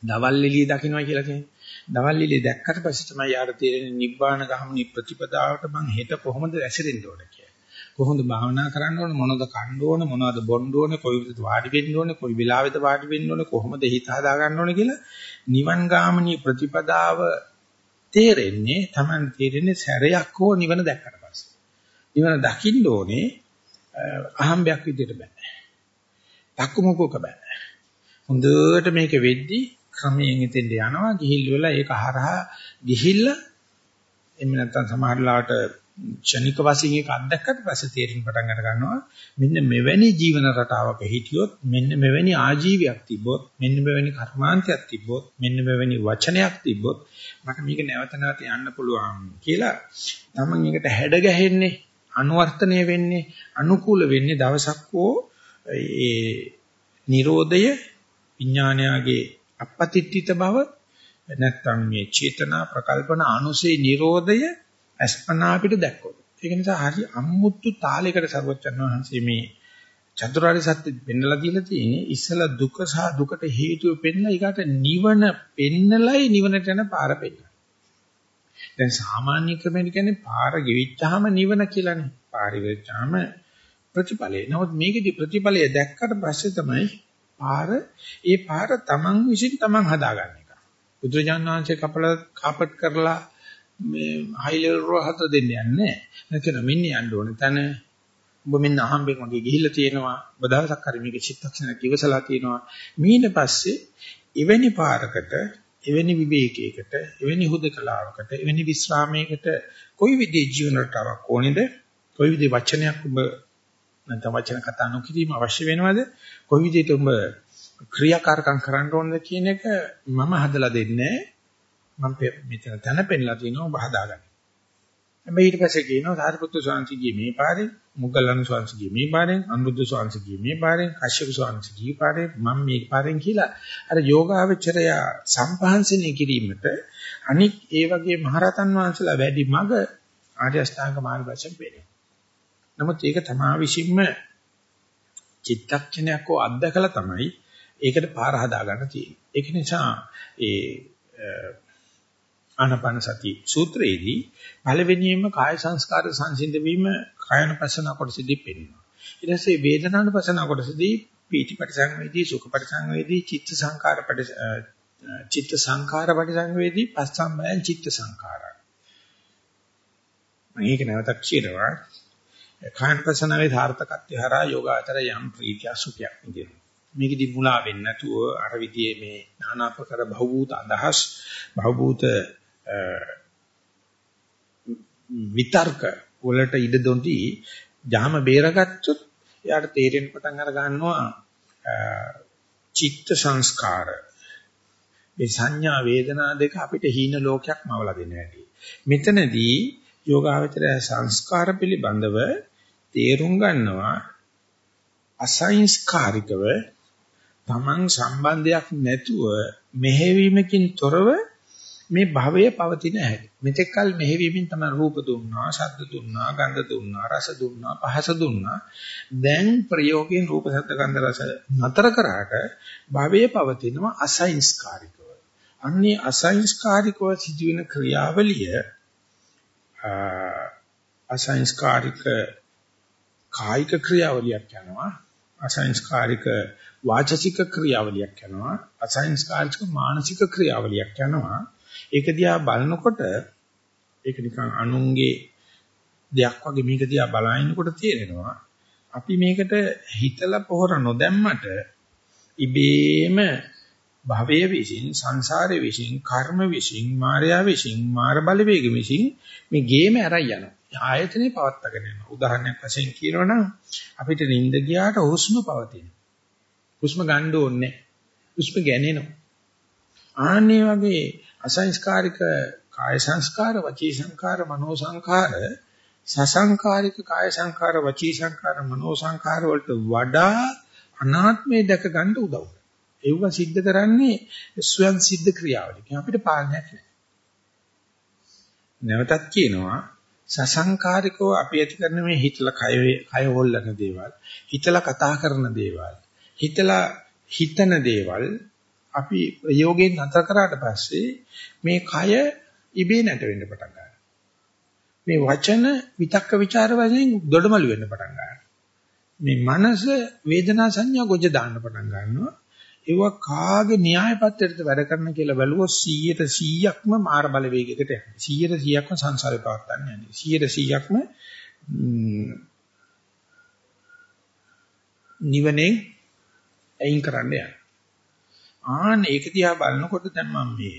දවල් එළිය දකින්නයි කියලා කියන්නේ. දවල් ඉලේ දැක්කට පස්සේ තමයි යාර තේරෙන්නේ නිබ්බාන ගාමිනී ප්‍රතිපදාවට මං හෙට කොහොමද ඇසිරෙන්න ඕන කියලා. කොහොමද භාවනා කරන්න ඕන මොනවද කන්න ඕන මොනවද බොන්න ඕන කොයි විදිහට වාඩි වෙන්න ඕන කොයි වෙලාවෙද වාඩි වෙන්න ඕන කොහොමද හිත හදා ගන්න ඕන කියලා නිවන් ගාමිනී ප්‍රතිපදාව තේරෙන්නේ Taman තේරෙන්නේ සැරයක් හෝ නිවන දැක්කට පස්සේ. නිවන දකින්න ඕනේ අහම්බයක් විදිහට බෑ. දක්කමුකක බෑ. හොඳට මේක වෙද්දි ක්‍රමයෙන් ඉතින්ද යනවා. ගිහිල් වෙලා ඒක හරහා ගිහිල්ලා එන්න නැත්තම් සමහරලාට ක්ෂණික වශයෙන් ඒක අත්දැක්කට පස්සේ තේරෙන්න පටන් අර ගන්නවා. මෙන්න මෙවැනි ජීවන රටාවක හිටියොත් මෙන්න මෙවැනි ආජීවයක් තිබ්බොත් මෙන්න මෙවැනි කර්මාන්තයක් තිබ්බොත් මෙන්න මෙවැනි වචනයක් තිබ්බොත් මට මේක නැවත නැවත යන්න පුළුවන් කියලා තමන් ඒකට හැඩ ගැහෙන්නේ අනුවර්තනය වෙන්නේ අනුකූල වෙන්නේ දවසක් හෝ ඒ Nirodhaය විඥානයාගේ අපපතිට්ඨිත බව නැත්නම් මේ චේතනා ප්‍රකල්පන අනුසේ Nirodhaය අස්පනා අපිට දැක්කොත්. ඒක නිසා හරි අමුතු තාලයකට සර්වචන් වහන්සේ මේ චතුරාර්ය සත්‍ය පෙන්නලා දීලා තියෙන්නේ ඉස්සලා දුක සහ දුකට හේතුව පෙන්නලා ඊකට නිවන පෙන්නලයි නිවනට යන පාර පෙන්නන. දැන් සාමාන්‍ය ක්‍රමෙන් කියන්නේ පාර ගෙවිච්චාම නිවන කියලානේ. පාරි වෙච්චාම ප්‍රතිඵලය. නමුත් මේකෙදි ප්‍රතිඵලය දැක්කට පස්සේ තමයි පාර ඒ පාර තමන් විසින් තමන් හදාගන්න එක. බුදුරජාණන් වහන්සේ කපල කාපට් කරලා මේ හයි ලෙවල් රහත දෙන්න යන්නේ නැහැ. මෙන්න යන්න ඕනේ. තන ඔබ මෙන්න අහම්බෙන් වගේ ගිහිල්ලා තියෙනවා. ඔබ දවසක් හරි මේක චිත්තක්ෂණයක් ඉවසලා තියෙනවා. ඊට පස්සේ එවැනි පාරකට, එවැනි විවේකයකට, එවැනි හුදකලාවකට, එවැනි විස්රාමයකට කොයි විදිහේ ජීවන රටාවක් ඕනේද? කොයි විදිහේ වචනයක් ඔබ නැත්නම් වචන කතා නොකිරීම අවශ්‍ය වෙනවද? කොයි විදිහට ඔබ ක්‍රියාකාරකම් කරන්න ඕනද කියන එක මම හදලා දෙන්නේ මම මෙතන තැන පෙන්නලා තියෙනවා ඔබ හදාගන්න. හැබැයි ඊට පස්සේ කියනවා සාරිපුත්තු ස්වාමීන් මේ පාරේ, මුගලන් ස්වාමීන් මේ පාරෙන්, අනුරුද්ධ ස්වාමීන් මේ පාරෙන්, කශ්‍යප ස්වාමීන් මේ පාරේ, මම මේ පාරෙන් කියලා අර යෝගාවචරය සම්පහන්සනය කිරීමට අනික් ඒ වගේ මහරතන් වහන්සේලා වැඩි මග ආර්ය අෂ්ටාංග මාර්ග වශයෙන් වෙන්නේ. නමුත් ඒක තමා විසින්ම චිත්තක්ෂණයක් හෝ අත්දකලා තමයි ඒකට පාර හදාගන්න තියෙන්නේ. ඒක නිසා ඒ ආනපන සති සූත්‍රයේදී පළවෙනියෙන්ම කාය සංස්කාර සංසිඳ වීම කායනපසන කොටසදී පෙන්නනවා. ඊට පස්සේ වේදනානුපසන කොටසදී පීති පරිසංවේදී සුඛ පරිසංවේදී චිත්ත සංකාර පරිස චිත්ත සංකාර පරිසංවේදී පස්සම්බයං චිත්ත සංකාරා. මම ඒක නැවතත් කියනවා කායනපසනාවේ සාර්ථකත්වය හරහා යෝගාචර යම් ප්‍රීතිය සුඛයක් විඳිනවා. මේකෙදි මුලා වෙන්නේ නැතුව අර විදිහේ මේ নানা ප්‍රකාර භවූත අදහස් භවූත විතර්ක වලට ඉඩ දෙොන්ටි ජාම බේරගත්තොත් එයාට තේරෙන්න පටන් අර ගන්නවා චිත්ත සංස්කාර මේ සංඥා වේදනා දෙක අපිට හීන ලෝකයක් මවලා දෙන්න ඇති. මෙතනදී යෝගාවචරය සංස්කාර පිළිබඳව තේරුම් ගන්නවා අසංස්කාරිකව තමන් සම්බන්ධයක් නැතුව මෙහෙවීමකින් තොරව මේ භවයේ පවතින හැටි. මෙතෙක් කල මෙහෙවීමෙන් තමයි රූප දුන්නා, ශබ්ද දුන්නා, ගන්ධ දුන්නා, රස දුන්නා, පහස දුන්නා. දැන් ප්‍රයෝගයෙන් රූප, ශබ්ද, ගන්ධ, රස නතර කරාට භවයේ පවතිනවා අසංස්කාරිකව. අන්නේ අසංස්කාරිකව සිදුවෙන ක්‍රියාවලිය අසංස්කාරික කායික ක්‍රියාවලියක් යනවා අසංස්කාරික වාචසික ක්‍රියාවලියක් යනවා අසංස්කාරික මානසික ක්‍රියාවලියක් යනවා. ඒක දිහා බලනකොට ඒක නිකන් අනුන්ගේ දෙයක් වගේ මේක දිහා බලනකොට තේරෙනවා. අපි මේකට හිතලා පොහොර නොදැම්මට ඉබේම භවයේ විසින් සංසාරයේ විසින් කර්ම විසින් මායාව විසින් මාර බලවේග විසින් මේ ගේම ඇරයි යනවා. ආයතනේ පවත්තගෙන යනවා. උදාහරණයක් වශයෙන් කියනවනම් අපිට නිින්ද ගියාට හුස්ම පවතින. හුස්ම ගන්න ඕනේ හුස්ම ගැනෙනවා. ආන්නේ වගේ අසංස්කාරික කාය සංස්කාර, වචී සංස්කාර, මනෝ සංස්කාර, සසංකාරික කාය සංස්කාර, වචී සංස්කාර, මනෝ සංස්කාර වලට වඩා අනාත්මය දැක ගන්න උදව් ඒව සිද්ධ කරන්නේ ස්වයන් සිද්ධ ක්‍රියාවලිය. අපිට පාලනයක් නැහැ. නැවතත් කියනවා සසංකාරිකව අපි ඇති කරන මේ හිතලා කය කය හොල්ලන දේවල් හිතලා කතා කරන දේවල් හිතලා හිතන දේවල් අපි ප්‍රයෝගයෙන් නතර කරාට පස්සේ මේ කය ඉබේ නැට වෙන්න පටන් ගන්නවා. මේ වචන විතක්ක ਵਿਚාර වශයෙන් දොඩමළු වෙන්න පටන් ගන්නවා. මේ මනස වේදනා සංඥා ගොජ දාන්න පටන් ගන්නවා. ඒව කාගේ න්‍යාය පත්‍රයට වැඩ කරන කියලා බැලුවොත් 100ට 100ක්ම මාර බලවේගයකට යනවා. 100ට 100ක්ම සංසාරේ පවත්තන්නේ නැහැ. 100ට 100ක්ම නිවනේ අයින් කරන්න යනවා. ආන ඒක දිහා බලනකොට දැන් මම මේ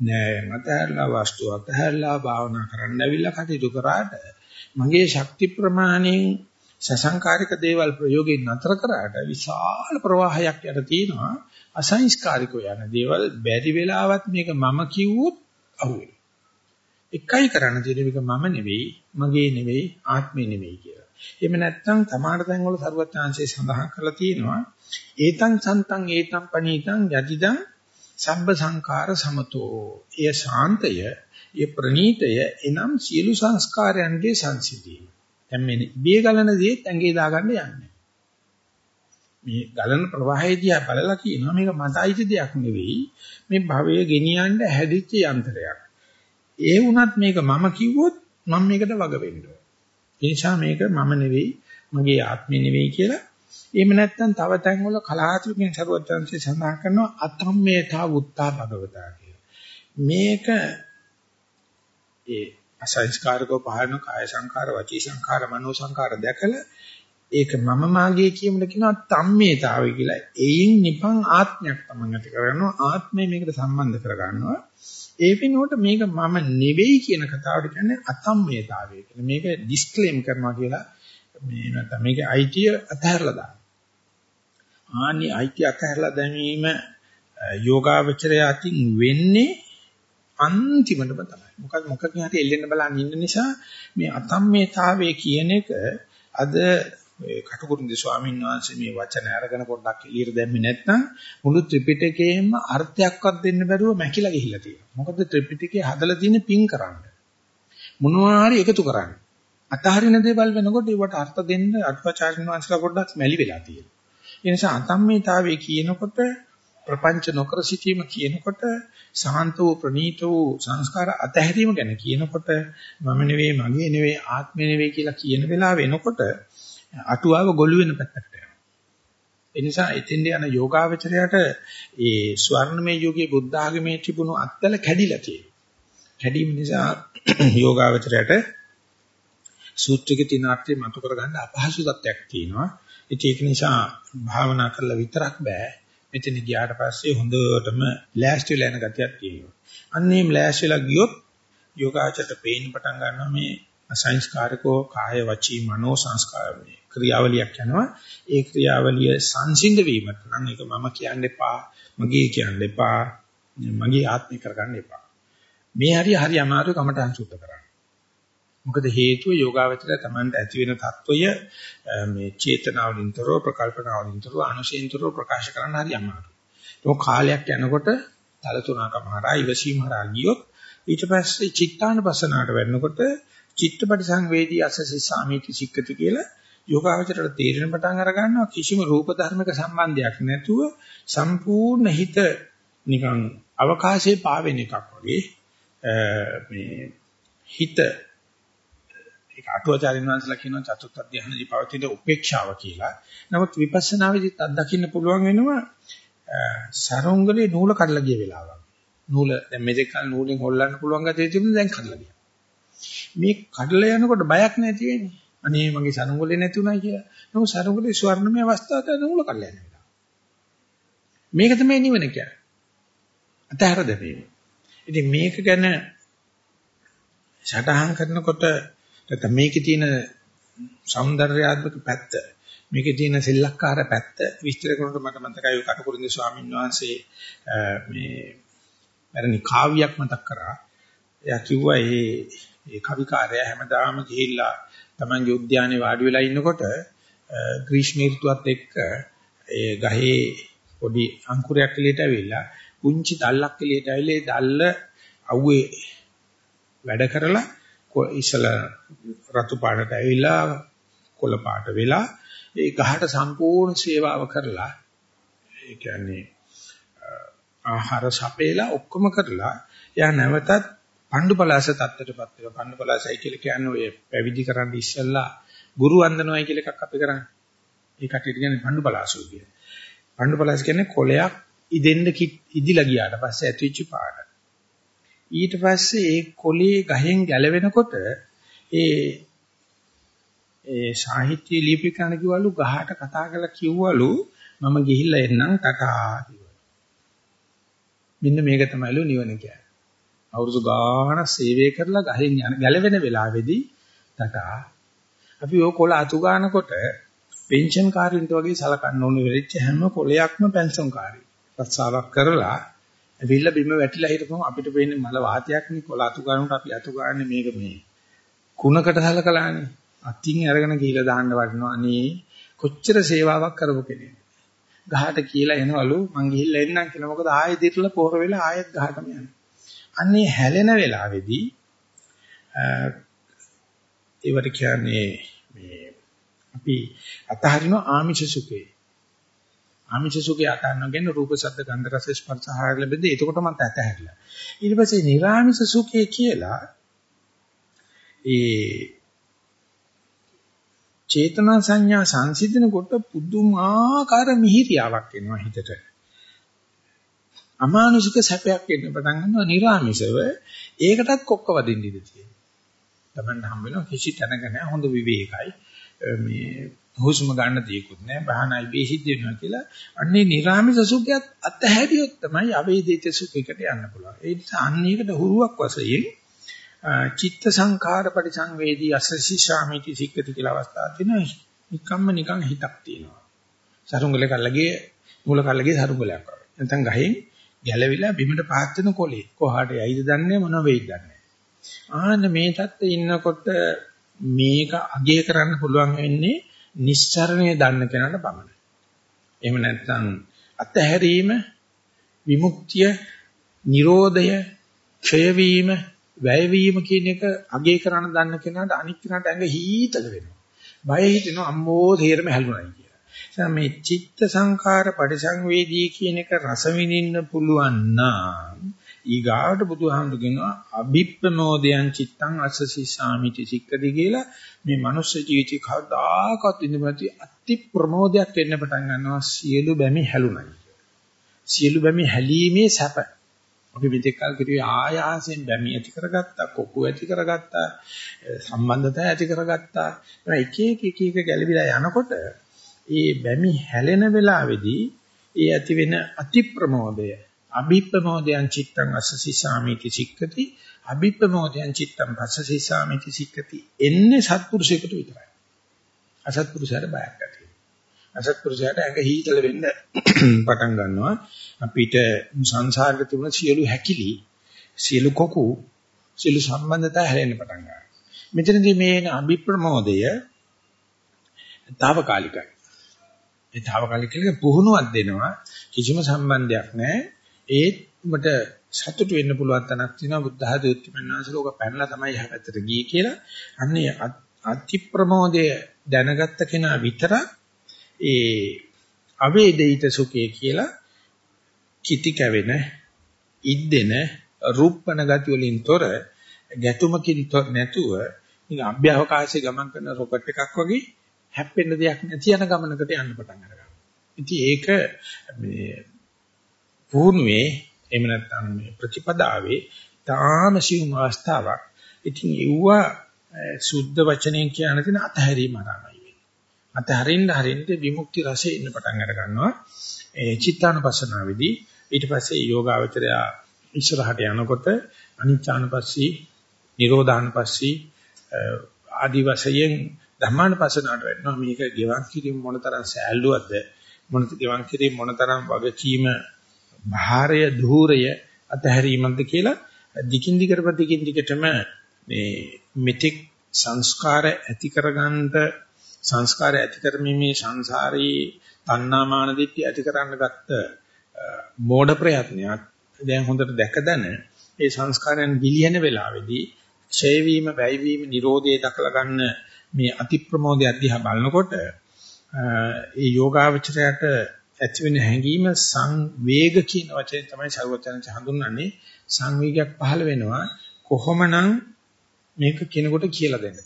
නෑ මතහැරලා වස්තු අතහැරලා භාවනා කරන්න ඇවිල්ලා කටයුතු කරාට මගේ ශක්ති ප්‍රමාණයෙන් සසංකාරික දේවල් ප්‍රයෝගයෙන් නතර කරාට විශාල ප්‍රවාහයක් යට තියෙනවා අසංස්කාරිකව යන දේවල් බැරි වෙලාවත් මේක මම කිව්වොත් අහුවෙයි එකයි කරන්න තියෙන්නේ මේක මම නෙවෙයි මගේ නෙවෙයි ආත්මේ නෙවෙයි කියලා. එහෙම නැත්නම් තමාර තැන් වල සරුවත්‍ංශයේ සඳහන් කරලා තියෙනවා ඒතං සන්තං ඒතං පනීතං යදිදං සබ්බ සංඛාර සමතෝ. එය ශාන්තය, එය ප්‍රණීතය එනම් සියලු සංස්කාරයන්ගේ සංසිද්ධිය. දැන් මේ ඉබේ ගලන දේ ඇඟේ දාගන්න යන්නේ. මේ ගලන ප්‍රවාහය දිහා බලලා කියනවා මේක මට අයිති දෙයක් නෙවෙයි මේ භවයේ ගෙනියන්න හැදිච්ච යන්ත්‍රයක්. ඒ වුණත් මේක මම කිව්වොත් මම මේකට වග වෙන්න ඕන. ඒ නිසා මේක මම නෙවෙයි මගේ ආත්මෙ නෙවෙයි කියලා එහෙම නැත්නම් තව තැන්වල කලාතුරකින් සරුවත්‍යංශය සඳහන් කරනවා අතම්මේතා වුත්තා භගවතා කියලා. මේක ඒ අසංස්කාරකව පහළන කාය සංකාර වචී සංකාර මනෝ සංකාර දැකලා ඒක මම මාගේ කියමුද කියනවා තම්මේතාවය කියලා. එයින් නිපං ආත්මයක් තමයි ඇති කරගන්නවා. ආත්මය මේකට සම්බන්ධ කරගන්නවා. ඒ වෙනුවට මේක මම නෙවෙයි කියන කතාවට කියන්නේ අතම්මේතාවය කියලා. මේක ඩිස්ක්ලේම් කරනවා කියලා මේ නැත්නම් මේකේ අයිතිය අතහැරලා දාන්න. ආනි අයිතිය අතහැරලා දැමීම යෝගාවචරය අතින් වෙන්නේ අන්තිමටම තමයි. මොකද මොකකින් හරි එල්ලෙන්න බලන් ඉන්න නිසා මේ අතම්මේතාවයේ කියන එක අද කටුකුරුන්දේ ස්වාමීන් වහන්සේ මේ වචන අරගෙන පොඩ්ඩක් එළියට දැම්මේ නැත්නම් මුළු ත්‍රිපිටකයේම අර්ථයක්වත් දෙන්න බැරුව මැකිලා ගිහිල්ලා තියෙනවා. මොකද ත්‍රිපිටකේ හදලා තියෙන්නේ පින් කරන්න. මොනවා හරි එකතු කරන්න. අතහරින දේවල් වෙනකොට ඒවට අර්ථ දෙන්න අටුවාචාර්යන් වහන්සේලා පොඩ්ඩක් මැලි වෙලා තියෙනවා. ඒ නිසා අතම්මිතාවේ කියනකොට ප්‍රපංච නොකර සිටීම කියනකොට සාන්ත වූ ප්‍රනීත වූ සංස්කාර අතහැරීම ගැන කියනකොට මම නෙවෙයි මගේ නෙවෙයි ආත්මෙ නෙවෙයි කියලා කියන වෙලාව වෙනකොට අටුවාව ගොළු වෙන පැත්තකට යනවා. ඒ නිසා එතෙන්ද යන යෝගාවචරයට ඒ ස්වර්ණමය යුගයේ බුද්ධ ආගමේ තිබුණු අත්වල කැඩිලා තියෙනවා. කැඩීම නිසා යෝගාවචරයට සූත්‍රික තින අර්ථය මතු කරගන්න අපහසු තත්යක් තියෙනවා. ඒක නිසා භාවනා කරලා විතරක් බෑ. මෙතන ගියාට පස්සේ හොඳටම ලෑස්ති වෙලා යන ගතියක් තියෙනවා. අන්නේම ලෑස්තිලා ගියොත් යෝගාචරයට පේන්න පටන් ගන්නවා මේ අසංස්කාරකෝ කාය වචී මනෝ සංස්කාරමේ ක්‍රියාවලියක් යනවා. ඒ ක්‍රියාවලිය සංසිඳ වීමට නම් ඒක මම කියන්න එපා, මගේ කියන්න එපා, මගේ ආත්මය කරගන්න එපා. මේ හරිය හරි අමාරු කමටහන් සුද්ධ කරන්න. මොකද හේතුව යෝගාවචරය Tamanට ඇති වෙන తত্ত্বය මේ චේතනාවලින්තරෝ ප්‍රකල්පනාවලින්තරෝ අනුශේන්තරෝ ප්‍රකාශ කරන්න හරි අමාරුයි. ඒක කාලයක් යනකොට තල තුනකම හරහා ඉවසීම හරහා ගියොත් ඊට පස්සේ චිත්තානුපසනාවට වෙන්නකොට චිත්තපටිසංවේදී අසසී සාමීති සික්කති කියලා යෝගාවචරයට තීරණ පටන් අර ගන්නවා කිසිම රූප ධර්මයක සම්බන්ධයක් නැතුව සම්පූර්ණ හිත නිකන් අවකාශයේ පාවෙන එකක් වගේ මේ හිත අටුවාචාරින් වහන්සේලා කියනවා චතුත් අධ්‍යානදී පවතින උපේක්ෂාව කියලා. නමුත් විපස්සනා විදිහට අත්දකින්න පුළුවන් වෙනවා සරුංගලේ නූල කඩලා ගිය වෙලාවක්. නූල දැන් මෙතෙක් කල නූලෙන් හොල්ලන්න පුළුවන් ගැතේ තිබුණා දැන් කඩලා ගියා. මේ කඩලා යනකොට බයක් නැති වෙන්නේ. අනේ මගේ සරුංගලේ නැති උනායි කියලා. නමුත් සරුංගලේ ස්වර්ණමය අවස්ථාවට නූල කඩලා යන වෙලාව. මේක තමයි නිවන කියන්නේ. අතහැර දෙන්නේ. ඉතින් මේක ගැන සටහන් කරනකොට නැත්නම් මේකේ තියෙන సౌందర్యාත්මක පැත්ත මේකේ තියෙන සෙල්ලක්කාර පැත්ත විස්තර කරනකොට මට මතකයි ඔය කටුකුරුන්දේ ස්වාමීන් වහන්සේ මේ පැරණි කාව්‍යයක් මතක් කරා. එයා කිව්වා ඒ ඒ කවිකාරයා හැමදාම ගිහිල්ලා Tamange උද්‍යානයේ වාඩි වෙලා ඉන්නකොට ග්‍රීෂ්ම ඍතුවත් එක්ක ඒ ගහේ පොඩි අංකුරයක් එළියට ඇවිල්ලා කුංචි දැල්ලක් එළියට ඇවිල්ලා ඒ දැල්ල අවුවේ වැඩ කරලා ඉසල රතු පාටට ඇවිල්ලා කොළ පාට වෙලා ඒ ගහට සම්පූර්ණ සේවාව කරලා ඒ කියන්නේ ආහාර සපේලා ඔක්කොම කරලා එයා නැවතත් පණ්ඩුපලාස තත්ත්වයටපත් වෙනවා. පණ්ඩුපලාසයි කියලා කියන්නේ ඔය පැවිදි කරන්න ඉස්සෙල්ලා ගුරු වන්දනවයි කියලා එකක් අපි කරන්නේ. ඒ කටියට කියන්නේ පණ්ඩුපලාසෝ කියන්නේ. පණ්ඩුපලාස කියන්නේ කොලයක් ඉදෙන්න ඉදිලා ගියාට පස්සේ ඇතිවෙච්ච පාට. ඊට පස්සේ ඒ කොලේ ගහෙන් ගැලවෙනකොට ඒ ඒ සාහිත්‍ය ලිපිකන කිව්වලු ගහට කතා කරලා කිව්වලු මම ගිහිල්ලා එන්නම් ටටා කිව්වා. මෙන්න මේක තමයිලු නිවන කියන්නේ. අවුරුදු ගාණක් සේවය කරලා ගහෙන් යන ගැලවෙන වෙලාවේදී ටටා අපි ඔය කොළ අතු ගන්නකොට පෙන්ෂන් කාර්යන්ට වගේ සලකන්න ඕනේ වෙච්ච හැම කොලයක්ම පෙන්ෂන් කාර්යය. ප්‍රසාවක් කරලා ඇවිල්ලා බිම වැටිලා හිටපම අපිට පේන්නේ මල වාතයක් නේ කොළ අතු ගන්නකොට අපි අතු ගන්න මේක මේ කුණකට සලකලානේ. අතින් අරගෙන ගිහිලා දාන්න වටිනවා අනේ කොච්චර සේවාවක් කරපු කෙනෙක්. ගහට කියලා එනවලු මං ගිහිල්ලා එන්නම් කියලා. මොකද ආයෙ දිර්ලා පොර වෙලා ආයෙත් ගහටම යනවා. අන්නේ හැලෙන වෙලාවේදී ඒවට කියන්නේ මේ අපි අතහරින ආමිෂ සුඛේ. ආමිෂ සුඛේ අතහරිනගෙන රූප ශබ්ද ගන්ධ රස ස්පර්ශ ආහාර ලැබෙද්දී එතකොට මම අතහැරලා. ඊට පස්සේ නිර්ආමිෂ සුඛේ කියලා ඒ චේතනා සංඥා සංසිඳනකොට පුදුමාකාර මිහිරියාවක් එනවා හිතට. අමානුෂික සැපයක් එන්න පටන් ගන්නවා නිර්ආමිෂව. ඒකටත් කොක්ක වදින්න ඉඩ තියෙනවා. තමන්න හම් වෙනවා කිසි තැනක නැහැ හොඳ විවේකයි. මේ හුස්ම ගන්න දෙයක්වත් නැහැ. බහනයි බේසිද්ද වෙනවා කියලා. අන්නේ නිර්ආමිෂ සුඛයත් අත්හැරියොත් තමයි අවේදිත සුඛයකට යන්න පුළුවන්. ඒ නිසා අන්න ඒකට හුරුවක් වශයෙන් චිත්ත සංඛාර පරිසංවේදී අසසි ශාමිති සික්කති කියලා අවස්ථාවක් තියෙනවා. නිකම්ම නිකන් හිතක් තියෙනවා. සරුංගල කල්ලගේ මූල කල්ලගේ සරුංගලයක් වගේ. නැත්නම් ගහෙන් ගැලවිලා බිමට පහත් වෙන කොලේ. කොහාට යයිද දන්නේ මොන වෙයිද දන්නේ. ආන්න මේ தත්ත්වයේ ඉන්නකොට මේක අගය කරන්න පුළුවන් වෙන්නේ නිස්සරණය දන්න කෙනාට පමණයි. එහෙම නැත්නම් අත්හැරීම විමුක්තිය, Nirodhaය, ක්ෂය වීම වැය වීම කියන එක අගේ කරන්න දන්න කෙනාට අනික් කෙනාට ඇඟ හීතල වෙනවා. බය හිතෙනවා අම්මෝ තේරෙම හැලුණායි කියලා. ඒ මේ චිත්ත සංඛාර පරිසංවේදී කියන එක රස විඳින්න පුළුවන් නම් ඊගාවට බුදුහාමුදුරු කියනවා අභිප්‍රමෝදයන් චිත්තං අස්සසි සාමිති සික්කති කියලා මේ මනුස්ස ජීවිතේ කවදාකවත් ඉඳපැති අති ප්‍රමෝදයක් වෙන්න පටන් ගන්නවා සියලු බැමි හැලුණයි. සියලු බැමි හැලීමේ සැප අපි මෙතෙක් කල් කිරුවේ ආයාසයෙන් බැමි ඇති කරගත්තා, කොකු ඇති කරගත්තා, සම්බන්ධතා ඇති කරගත්තා. එක එක එක එක ගැළවිලා යනකොට ඒ බැමි හැලෙන වෙලාවේදී ඒ ඇති වෙන අති ප්‍රමෝදය, අභිප්‍රමෝදයන් චිත්තං අස්සසිසාමිති සික්කති, අභිප්‍රමෝදයන් චිත්තං පස්සසිසාමිති සික්කති. එන්නේ සත්පුරුෂයෙකුට විතරයි. අසත්පුරුෂයාට බයක් ඇති. අසත්පුරුෂයාට ඇඟ හීතල වෙන්න [clears throat] පටන් ගන්නවා. අපිට සංසාරේ තිබුණ සියලු හැකිලි, සියලු කොකු, සියලු සම්බන්ධතා හැලෙන්න පටන් ගන්නවා. මෙතනදී මේ අභිප්‍රමෝදය తాවකාලිකයි. ඒ తాවකාලික කියලා පුහුණුවක් දෙනවා. කිසිම සම්බන්ධයක් නැහැ. ඒත් උඹට සතුටු වෙන්න පුළුවන් තැනක් තියෙනවා බුද්ධ ආධුත්‍යමනාසල ඔක පැනලා තමයි හැපැත්තට ගියේ කියලා. අන්නේ අති ප්‍රමෝදය දැනගත්ත කෙනා විතරක් ඒ අවේදිත සුඛය කියලා කිති කැවෙන ඉද්දෙන රූපණ ගති වලින් තොර ගැතුමකින් තොර නැතුව නිකන් අභ්‍යවකාශයේ ගමන් කරන රොකට් එකක් වගේ හැප්පෙන්න දෙයක් නැති යන ගමනකට යන්න පටන් ගන්නවා. ඉතින් ඒක මේ පුහුණුවේ එහෙම නැත්නම් මේ ප්‍රතිපදාවේ තාම සිවුම් අවස්ථාවක්. ඉතින් ඒවා සුද්ධ වචනයෙන් කියන තැන අතහැරීම ආරමයි වෙන්නේ. අතහරින්න හරින්න විමුක්ති රසෙ ඉන්න පටන් අර ගන්නවා. ඒ චිත්තානුපස්සනාවේදී ඊට පස්සේ යෝගාවචරය ඉස්සරහට යනකොට අනිච්චානුපස්සී, නිරෝධානුපස්සී ආදි වශයෙන් ධම්මානුපස්සනාවට වෙනවා. මේක ගෙවන් කිරීම මොනතරම් සෑල්ලුවක්ද? මොනත ගෙවන් කිරීම මොනතරම් වගකීම භාරය ධූරය අතහැරීමක්ද කියලා දිකින් දිගට ප්‍රතිකින් දිගටම මේ මෙතික් සංස්කාර ඇති කරගන්න සංස්කාර ඇති කරමිමේ සංසාරී තණ්හාමාන දිට්ඨි ඇති කරන්න ගත්ත මෝඩ ප්‍රයත්නයක් දැන් හොඳට දැකදන ඒ සංස්කාරයන් ගිලිහෙන වෙලාවේදී ක්ෂය වීම, වැය වීම, Nirodhe දකලා ගන්න මේ අති ප්‍රමෝදය අධ්‍යා බලනකොට ඒ යෝගාවචරයට ඇති වෙන හැඟීම සංවේග කියන වචනේ තමයි ਸਰවචනච හඳුන්වන්නේ. සංවේගයක් පහළ වෙනවා. කොහොමනම් මේක කෙනෙකුට කියලා දෙන්න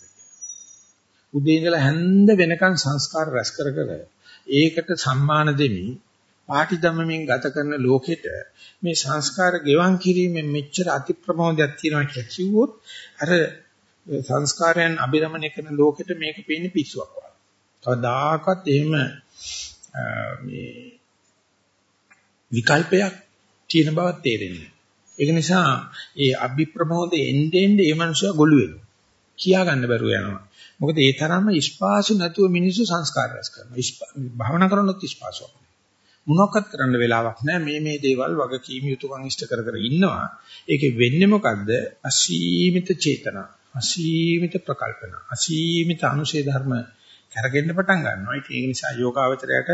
උදේ ඉඳලා හැන්ද වෙනකන් සංස්කාර රැස් කර කර ඒකට සම්මාන දෙමින් පාටි දමමින් ගත කරන ලෝකෙට මේ සංස්කාර ගෙවන් කිරීමෙන් මෙච්චර අති ප්‍රමෝදයක් තියෙනවා කියලා කිව්වොත් අර සංස්කාරයන් අභිරමණය කරන ලෝකෙට මේක පේන්නේ පිස්සුවක් වගේ. කවදාකවත් එහෙම මේ විකල්පයක් තියෙන බව තේරෙන්නේ. ඒක නිසා ඒ අභිප්‍රමෝදයේ එන්නේ එන්නේ මේ මනුස්සයා ගොළු වෙනවා. කියා ගන්න බැරුව යනවා. මොකද ඒ තරම්ම ස්පාසු නැතුව මිනිස්සු සංස්කාර රැස් කරනවා. භාවනා කරනොත් ස්පාසුවක්. මොනවක්වත් කරන්න වෙලාවක් නැහැ. මේ මේ දේවල් වගකීම් යුතුයකම් ඉෂ්ට කර කර ඉන්නවා. ඒකේ වෙන්නේ මොකද්ද? අසීමිත චේතනා, අසීමිත ප්‍රකල්පන, අසීමිත අනුශේ ධර්ම කරගෙන්න පටන් ගන්නවා. ඒක නිසා යෝගාවචරයට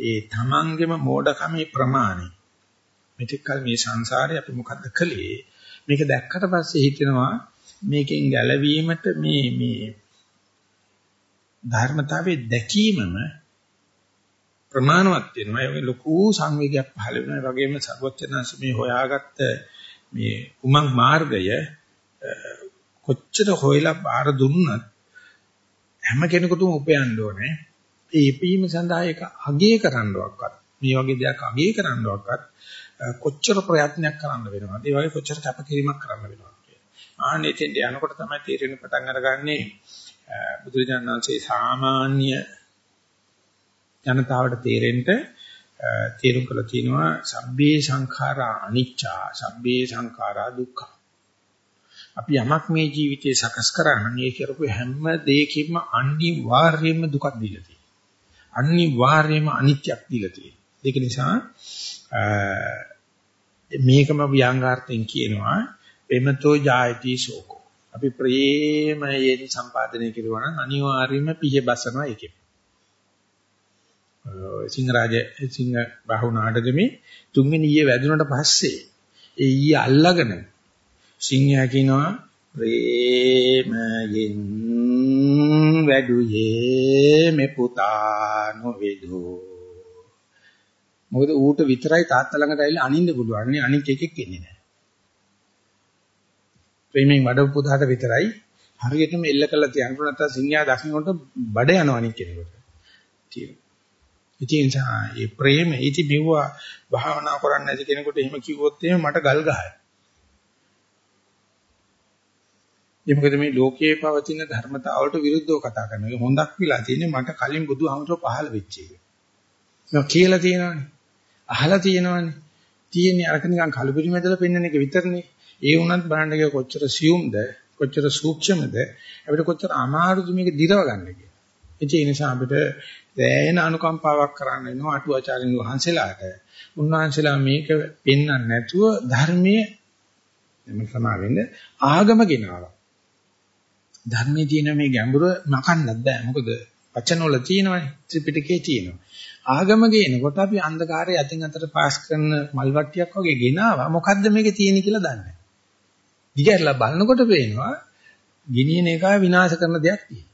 ඒ තමන්ගේම මෝඩකමේ ප්‍රමාණය මෙතෙක් කල මේ සංසාරේ අපි මොකද්ද කළේ? මේක දැක්කට පස්සේ හිතෙනවා මේකෙන් ගැලවීමට මේ මේ ධර්මතාවයේ දැකීමම ප්‍රමාණවත් වෙනවා. ඒ වගේ ලොකු සංවේගයක් පහළ වෙනවා. ඒ වගේම සර්වචනංශ මේ හොයාගත්ත මේ උමං මාර්ගය කොච්චර හොයලා බාර දුන්නත් හැම කෙනෙකුටම උපයන්න ඕනේ. ඒ ඉපීම සඳහා ඒක අගය කරන්නවක්වත් මේ වගේ දෙයක් අගය කරන්නවක්වත් කොච්චර ප්‍රයත්නයක් කරන්න වෙනවද? ඒ වගේ කොච්චර කැපකිරීමක් කරන්න වෙනවද කියලා. ආන්නේ තෙන්ද යනකොට තමයි තීරණ පටන් අරගන්නේ බුදුරජාණන් වහන්සේ සාමාන්‍ය ජනතාවට තේරෙන්න තේරුම් කළ තිනවා සබ්බේ සංඛාරා අනිච්චා සබ්බේ සංඛාරා දුක්ඛ අපි යමක් මේ ජීවිතේ සකස් කරා නම් ඒ කරපු හැම දෙයකින්ම අනිවාර්යයෙන්ම දුකක් දීලා තියෙනවා. අනිවාර්යයෙන්ම අනිත්‍යක් දීලා තියෙනවා. ඒක නිසා මේකම ව්‍යංගාර්ථයෙන් කියනවා එමතෝ ජායති ශෝකෝ. අපි ප්‍රේමයෙන් සම්පාදනය කෙරුවා නම් අනිවාර්යයෙන්ම පිය බසනවා ඒකෙම. සිංහරාජ සිංහ බාහුව නාටකෙමේ තුන්වෙනි ඊයේ වැදුනට පස්සේ ඒ ඊයේ අල්ලගෙන සිංහයා කියනවා ප්‍රේමයෙන් වැඩුයේ මේ පුතා නොවේදෝ. මොකද ඌට විතරයි තාත්තා ළඟට ඇවිල්ලා අනින්න පුළුවන්. නේ අනිත් එකෙක් එන්නේ නැහැ. ප්‍රේමයෙන් වඩපු පුතාට විතරයි හරියටම එල්ල කළා තියන්න නැත්නම් සිංහයා දකින්නකොට බඩ යනවා අනිත් කෙනෙකුට. තියෙනවා ඉතින් ඒ ප්‍රේම ඉති මෙවුවා භාවනා කරන්න නැති කෙනෙකුට එහෙම කිව්වොත් එහෙම මට ගල් ගහයි. ඒ මොකද මේ ලෝකයේ පවතින ධර්මතාවලට විරුද්ධව කතා කරන එක හොඳක් විලා තියෙන්නේ මට කලින් බුදුහාමුදුරුවෝ පහළ වෙච්ච එක. ඒක කියලා තියෙනවනේ. අහලා තියෙනවනේ. තියෙන්නේ අරක නිකන් කලුපිරි මැදලා පෙන්වන එක විතරනේ. ඒ වුණත් බලන්න කොච්චර සියුම්ද, කොච්චර සූක්ෂමද, අපිට කොච්චර අමාරුද මේක දිරව ගන්න කියලා. ඒ නිසා අපිට දැයන අනුකම්පාවක් කරන්න වෙනවා අටුවාචාරින් වහන්සේලාට. උන්වහන්සේලා මේක පෙන්වන්න නැතුව ධර්මයේ එමෙ සමාවෙන්න ආගම ගෙනාවා. ධර්මයේ තියෙන මේ ගැඹුර නකන්නත් බෑ. මොකද වචන වල තියෙනවනේ ත්‍රිපිටකයේ තියෙනවා. ආගම ගේනකොට අපි අන්ධකාරය අතින් අතට පාස් කරන මල් වට්ටියක් වගේ ගෙනාවා. මොකද්ද මේකේ තියෙන්නේ කියලා දන්නේ නැහැ. දිගහැරලා බලනකොට පේනවා ගිනියන එක විනාශ කරන දෙයක් තියෙනවා.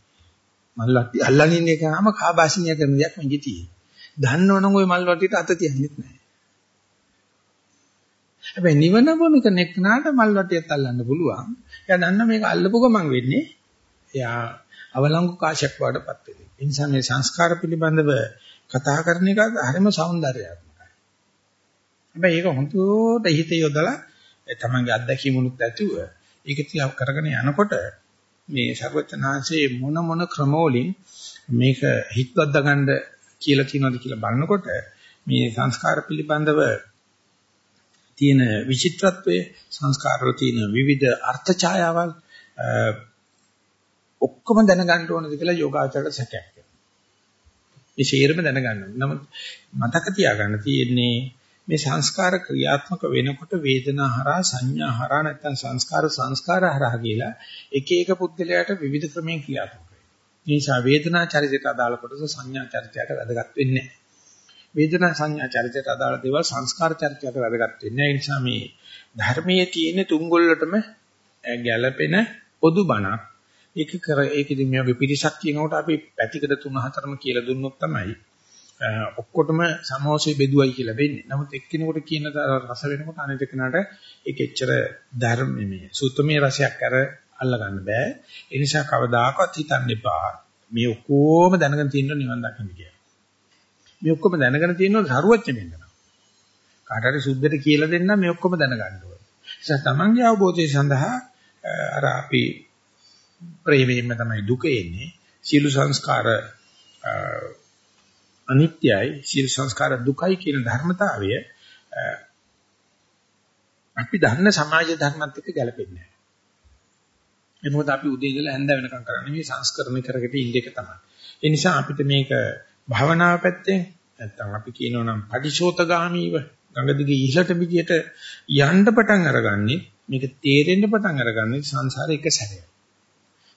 මල් වට්ටි අල්ලන් ඉන්න එකම කාබාසිනිය කරන දෙයක් මගේ තියෙන්නේ. දන්නවනම් ওই මල් වට්ටියට අත තියන්නෙත් නැහැ. හැබැයි නිවන බොන කෙනෙක් නාට මල් වට්ටියත් අල්ලන්න පුළුවන්. එයා දන්න මේක අල්ලපු ගමන් වෙන්නේ එයා අවලංගු කාශයක් වඩපත් වෙනවා. ඒ නිසා මේ සංස්කාර පිළිබඳව කතා කරන එක හරිම సౌందర్యාත්මකයි. හැබැයි ඒක හොඳට හිත යොදලා තමන්ගේ අත්දැකීමුණුත් ඇතුව ඒක තියා කරගෙන යනකොට මේ ਸਰවචනාංශයේ මොන මොන ක්‍රමවලින් මේක හිතවත් දගන්න කියලා කියනවාද කියලා බලනකොට මේ සංස්කාර පිළිබඳව තියෙන විචිත්‍රත්වය සංස්කාරවල තියෙන විවිධ අර්ථ ඡායාවල් ඔක්කොම දැනගන්න ඕනද කියලා යෝගාචරයට සැකයක් වෙනවා. මේ ශීරම දැනගන්න. නමුත් මතක තියාගන්න තියෙන්නේ මේ සංස්කාර ක්‍රියාත්මක වෙනකොට වේදනා හරහා සංඥා හරහා නැත්නම් සංස්කාර සංස්කාර හරහා කියලා එක එක පුද්ගලයාට විවිධ ක්‍රමයෙන් ක්‍රියාත්මක වෙනවා. මේ නිසා වේදනා චරිතයට අදාළ කොටස සංඥා චරිතයට වැදගත් වෙන්නේ නැහැ. වේදනා සංඥා චරිතයට අදාළ දේවල් සංස්කාර චරිතයට වැදගත් වෙන්නේ නැහැ. ඒ නිසා මේ ධර්මයේ තියෙන තුන්ගොල්ලටම ගැළපෙන පොදු බණක්. ඒක කර ඒකෙදි මේ වගේ පිරිසක් කියනකොට අපි පැතිකඩ තුන හතරම කියලා දුන්නොත් තමයි ඔක්කොටම සමෝසෙ බෙදුවයි කියලා වෙන්නේ. නමුත් එක්කිනෙකුට කියන රස වෙනකොට අනිත් කෙනාට ඒක එච්චර ධර්ම මේ සූත්‍රමය රසයක් අර අල්ල ගන්න බෑ. ඒ නිසා කවදාකවත් හිතන්න එපා. මේ ඔක්කොම දැනගෙන තියෙන නිවන් දකින්න කියලා. මේ ඔක්කොම දැනගෙන තියෙනවා සරුවච්ච වෙන්න. කාට හරි සුද්ධට කියලා දෙන්න මේ ඔක්කොම දැනගන්න ඕනේ. ඒ නිසා තමන්ගේ අවබෝධය සඳහා අර අපි ප්‍රේමයෙන්ම තමයි දුක එන්නේ. සීල සංස්කාර අනිත්‍යයි, සීල සංස්කාර දුකයි කියන ධර්මතාවය අපි දන්න සමාජ ධර්මත් එක්ක ගැලපෙන්නේ නැහැ. ඒ මොකද අපි උදේ ඉඳලා හැන්ද වෙනකම් කරන්නේ මේ සංස්කරණය කරගෙන ඉන්න එක තමයි. ඒ නිසා අපිට මේක භවනාව පැත්තෙන් නැත්තම් අපි කියනවා නම් පටිශෝතගාමීව ගඟ දිගේ ඉහළට විදියට යන්න පටන් අරගන්නේ මේක තේරෙන්න පටන් අරගන්නේ සංසාරේ එක සැරයක්.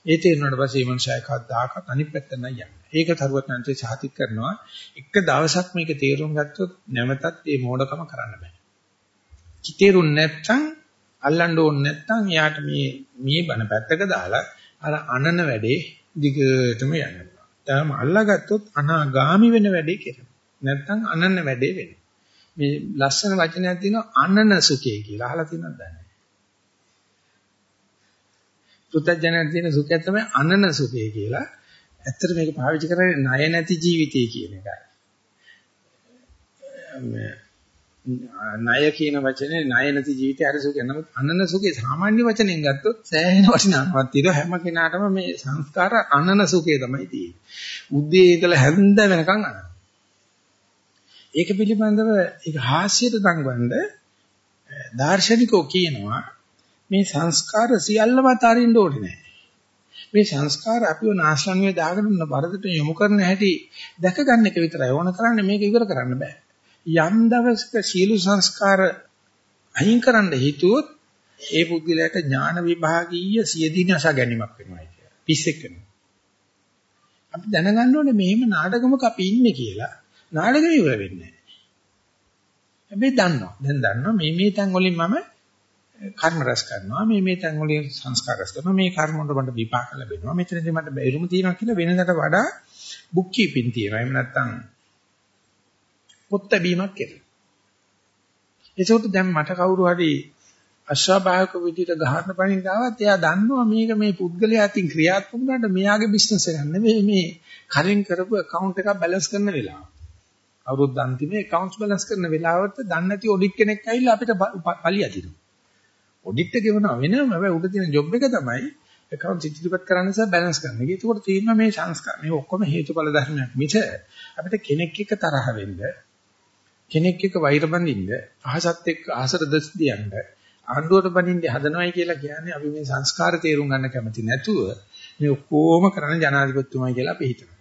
ඒ තේරුණාට පස්සේ මේ මනුස්සයා කවදාකවත් අනිත් පැත්ත නෑ යන්නේ. ඒක තරුවත් නැන්සේ සාතික් කරනවා එක දවසක් මේක තේරුම් ගත්තොත් නැවතත් මේ මෝඩකම කරන්න බෑ. තේරුම් නැත්තම් අල්ලන්න ඕනේ නැත්තම් යාට මේ මේ බන පැත්තක දාලා අර අනන වැඩේ දිගටම යන්න පුළුවන්. තාම අල්ලාගත්තොත් අනාගාමි වෙන වැඩේ කරනවා. නැත්තම් අනන වැඩේ වෙනවා. මේ ලස්සන වචනයක් තියෙනවා අනන සුඛය කියලා. අහලා තියෙනවද නැහැ. පුතඥයන් තියෙන සුඛය තමයි අනන සුඛය කියලා. ඇත්තට මේක පාවිච්චි කරන්නේ ණය නැති ජීවිතය කියන එකයි. ණය කියන වචනේ ණය නැති ජීවිතය හරි සුඛය. නමුත් අනන සුඛේ සාමාන්‍ය වචනෙන් ගත්තොත් සෑහෙන වටිනාකමක් තියෙනවා. හැම කෙනාටම මේ සංස්කාර අනන සුඛය තමයි තියෙන්නේ. උදේ ඉඳලා හැන්ද වෙනකන් අනන. ඒක පිළිබඳව ඒක හාස්‍යයට දඟවන්න දාර්ශනිකෝ කියනවා මේ සංස්කාර සියල්ලම අතාරින්න ඕනේ නැහැ. මේ සංස්කාර අපිව නාශලන්වේ දාගෙන වරදට යොමු කරන හැටි දැක ගන්න එක විතරයි ඕන කරන්නේ මේක ඉවර කරන්න බෑ. යම් දවසක සීල සංස්කාර අයින් කරන්න හිතුවොත් ඒ පුද්ගලයාට ඥාන විභාගීය සියදිනස ගැනීමක් වෙනවා කියලා. පිස්සෙක් වෙනවා. අපි දැනගන්න ඕනේ මෙහෙම නාටකමක අපි ඉන්නේ කියලා. නාටකෙ ඉවර වෙන්නේ නැහැ. හැබැයි දන්නවා. දැන් දන්නවා මේ මේ තැන් වලින් මම කර්ම රැස් කරනවා. මේ මේ තැන් වලින් සංස්කාර රැස් කරනවා. මේ කර්ම වලට මට විපාක ලැබෙනවා. මෙතනදී මට බැරිම තියෙනවා කියලා වෙනකට වඩා බුක් කීපින් තියෙනවා. එහෙම නැත්නම් පොත් බැීමක් කරනවා. ඒකට දැන් මට කවුරු හරි අශ්වාභාවක විදිහට ගහන්න පණින් ගාවත් එයා දන්නවා මේක මේ පුද්ගලයා අතින් ක්‍රියාත්මක වුණාට මෙයාගේ බිස්නස් එක නෙවෙයි මේ කලින් කරපු account එකක් බැලන්ස් කරන වෙලාව. අවුරුද්ද අන්තිමේ accounts balance කරන වෙලාවට දන්නේ නැති ඔඩිට් කෙනෙක් ඇවිල්ලා අපිට පලිය අදිනවා. ඔඩිට් එක ගෙවනවා වෙනම හැබැයි උඩ තියෙන ජොබ් එක තමයි accounts ඉදිරිපත් කරන්න නිසා balance කරන එක. ඒකෝට තියෙනවා මේ සංස්කාර මේ ඔක්කොම හේතුඵල ධර්මයක් මිස අපිට කෙනෙක් එක්ක තරහ වෙන්න කෙනෙක් එක්ක වෛර බඳින්න අහසත් එක්ක අහසට දස් දියන්න ආණ්ඩුවට බඳින්න හදනවයි කියලා කියන්නේ අපි මේ සංස්කාර තේරුම් ගන්න කැමති නැතුව මේ ඔක්කොම කරන ජනාධිපතිතුමයි කියලා අපි හිතනවා.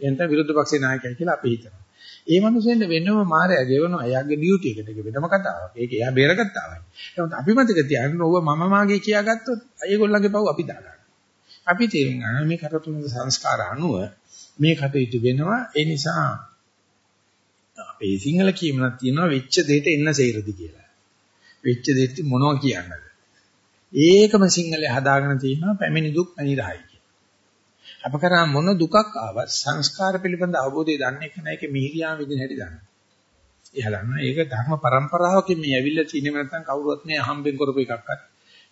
එතන විරුද්ධ පක්ෂේ නායකයයි කියලා අපි හිතනවා. ඒ මනුස්සෙන්ට වෙනම මායя ගෙවනවා. එයාගේ ඩියුටි එකට ඒක වෙනම කතාවක්. ඒක එයා බේරගත්තා වයි. නමුත් අපි මතක තියාගන්න ඕව මම මාගේ කියාගත්තොත් ඒගොල්ලන්ගේ පව් අපි දාගන්නවා. අපි තේරුම් ගන්න මේ කරතුන සංස්කාර අනුව මේ කටයුතු වෙනවා. ඒ නිසා අපේ සිංහල කියමනක් තියෙනවා වෙච්ච දෙයට එන්න සේරදි කියලා. වෙච්ච දෙයට මොනවා කියන්නද? ඒකම සිංහලේ හදාගෙන තියෙනවා පැමිණි දුක් පැනිරහයි. අප කරා මොන දුකක් ආවත් සංස්කාර පිළිබඳ අවබෝධය දන්නේ නැහැ ඒකේ මිහිරියාම විදිහ හැටි දන්න. එහලන්න ඒක ධර්ම પરම්පරාවකින් මේ ඇවිල්ලා තියෙන්නේ නැත්නම් කවුරුවත් මේ අහම්බෙන් කරපු එකක්වත්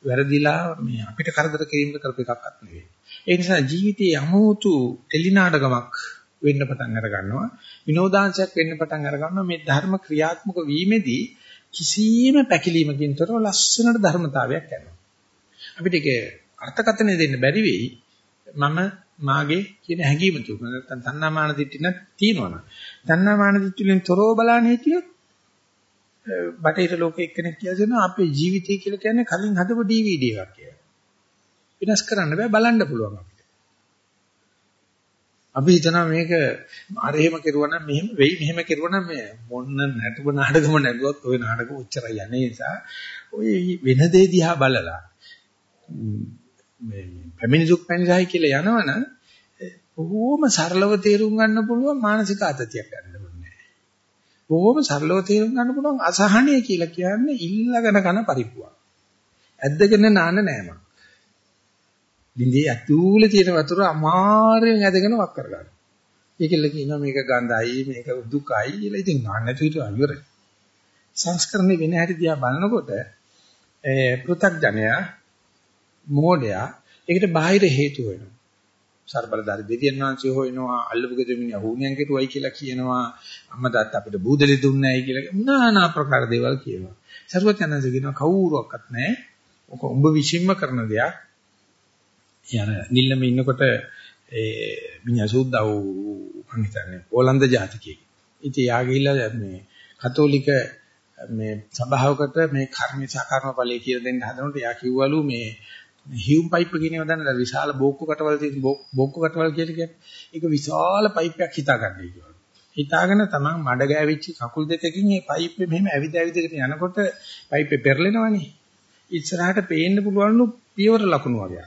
වැරදිලා මේ අපිට කරදර කිරීමක කරපු එකක්වත් නෙවෙයි. ඒ නිසා ජීවිතයේ අමුතු ටෙලිනාඩගමක් වෙන්න පටන් අර ගන්නවා. විනෝදාංශයක් වෙන්න පටන් අර ගන්නවා මේ ධර්ම ක්‍රියාත්මක වීමේදී කිසියම් පැකිලීමකින් තොරව ලස්සනට ධර්මතාවයක් යනවා. අපිට ඒක අර්ථකථනය දෙන්න බැරි වෙයි. මම මාගේ කියන හැඟීම තිබුණා. නැත්නම් තණ්හාමාන දිට්ඨියක් තියෙනවනේ. තණ්හාමාන දිට්ඨියෙන් තොරව බලන්නේ හිටියොත් බටහිර ලෝකෙ එක්කෙනෙක් කියලා දෙනවා අපේ ජීවිතය කියලා කියන්නේ කලින් හදපු DVD එකක් කියලා. විනාශ කරන්න බෑ බලන්න පුළුවන් අපිට. අපි හිතනවා මේක අර එහෙම කෙරුවා නම් මෙහෙම වෙයි මෙහෙම කෙරුවා නම් මේ මොන්න නැටුව නාටකම නැදුවත් ওই නාටක උච්චරයි යන්නේ නිසා ඔය වෙන දේ දිහා බලලා මේ පැමිණි දුක් පැනිරහයි කියලා යනවනම් බොහොම සරලව තේරුම් ගන්න පුළුවන් මානසික ආතතියක් ගන්න ඕනේ. බොහොම සරලව තේරුම් ගන්න පුළුවන් අසහනය කියලා කියන්නේ ඉල්ලගෙන කන පරිප්පුවක්. ඇද්දගෙන නාන නෑමක්. බින්දේ ඇතුලේ තියෙන වතුර අමාරුවෙන් ඇදගෙන වක් කර ගන්න. ඒකල කියනවා මේක ගඳයි මේක දුකයි කියලා. ඉතින් නාන්න නැතු හිතුවා ඉවරයි. සංස්කරණය වෙන හැටි දිහා බලනකොට ඒ පෘථග්ජනයා මෝඩයා ඒකට බාහිර හේතු වෙනවා. සර්බලදාරි දෙවියන් වහන්සේ හොයනවා අල්ලපු ගෙදමිනිය හුණියන් කෙටුවයි කියලා කියනවා අම්මා තාත්තා අපිට බූදලි දුන්නේයි කියලා নানা ආකාර දේවල් කියනවා. සර්වඥාන්සේ කියනවා කවුරුවක්වත් නැහැ. ඔක උඹ විශ්ින්ම කරන දෙයක්. යන නිල්ලම ඉන්නකොට ඒ මිනිහා සූද්දා වූ මං හිතන්නේ ඕලන්ද ජාතිකයෙක්. ඉතින් යා ගිහිල්ලා මේ කතෝලික මේ සභාවකට මේ කර්මී කර්ම ඵලයේ කියලා දෙන්න හදනකොට යා කිව්වලු මේ හියුම් පයිප් එකේ නේද දන්නද විශාල බෝක්කු කටවල තියෙන බෝක්කු කටවල කියලා කියන්නේ. ඒක විශාල පයිප් එකක් හිතාගන්නයි කියනවා. හිතාගෙන තමන් මඩ ගෑවිච්ච කකුල් දෙකකින් මේ පයිප් එක මෙහෙම ඇවිද ඇවිදගෙන යනකොට පයිප් එක පෙරලෙනවනේ. ඉස්සරහට පේන්න පුළුවන්ලු පියවර ලකුණු වගේ.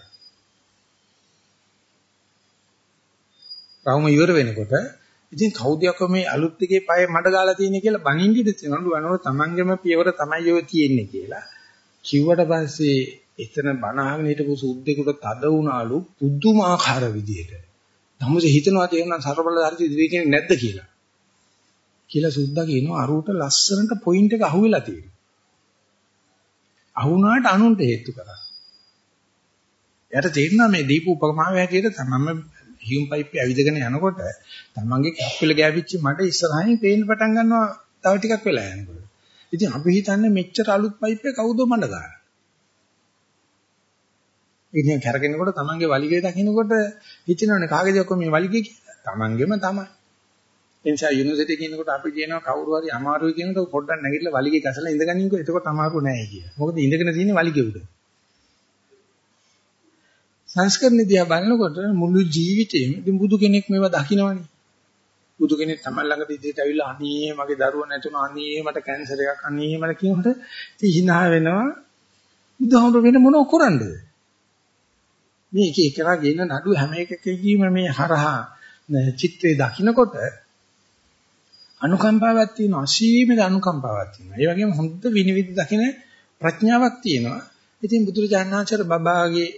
රවුම ඉවර වෙනකොට ඉතින් කවුද යකෝ මේ අලුත් එකේ පය මඩ ගාලා තියෙන්නේ කියලා බනින්න ඉඳ තියෙනවලු වනවල තමන්ගේම පියවර තමයි ඔය තියෙන්නේ කියලා. කිව්වට පස්සේ එතන බණ අහගෙන හිටපු සුද්දෙකුට තද වුණාලු පුදුමාකාර විදියට. තමුසේ හිතනවා තේරෙනවා සර්වබලධාරී දිවි කෙනෙක් නැද්ද කියලා. කියලා සුද්දා කියනවා අරුවට ලස්සනට පොයින්ට් එක අහුවෙලා තියෙනවා. අහුණාට අනුන්ට හේතු කරා. එයාට තේරෙනවා මේ දීප උපමාව හැටියට තමම හියුම් පයිප් එක ඇවිදගෙන යනකොට තමන්ගේ කැප්පෙල ගෑවිච්ච මට ඉස්සරහින් පේන්න පටන් ගන්නවා තව ටිකක් වෙලා යනකොට. ඉතින් අපි හිතන්නේ මෙච්චර අලුත් පයිප් එක කවුද මඩ ගන්න. ඉතින් කරගෙනකොට තමන්ගේ වලිගය දකින්නකොට හිතෙනවනේ කාගේද ඔක්කොම මේ වලිගය කියලා. තමන්ගේම තමයි. ඒ නිසා යුනිවර්සිටි කියනකොට අපි කියනවා කවුරු හරි අමාරුයි කියනකොට පොඩ්ඩක් නැගිටලා වලිගය කසලා ඉඳගනින්කෝ එතකොට අමාරු නෑ කියලා. මොකද ඉඳගෙන තියෙන්නේ වලිගය උඩ. සංස්කරණ දිහා බලනකොට මුළු ජීවිතේම ඉතින් බුදු කෙනෙක් මේවා දකින්නවනේ. බුදු කෙනෙක් තමයි ළඟට ඉදිරියට ඇවිල්ලා අනේ මගේ දරුවා නැතුණා අනේ මට කැන්සර් එකක් අනේ මට කියනකොට ඉතින් hina වෙනවා. බුදුහාමුදුර වෙන මොනව කරන්නද? මේ එක එකනා ගේන නඩු හැම එකකදීම මේ හරහා චිත්‍රය දකින්නකොට අනුකම්පාවක් තියෙනවා අසීමිත අනුකම්පාවක් තියෙනවා. ඒ වගේම හොඳ විනිවිද දකින ප්‍රඥාවක් තියෙනවා. ඉතින් බුදුරජාණන් වහන්සේ බබාගේ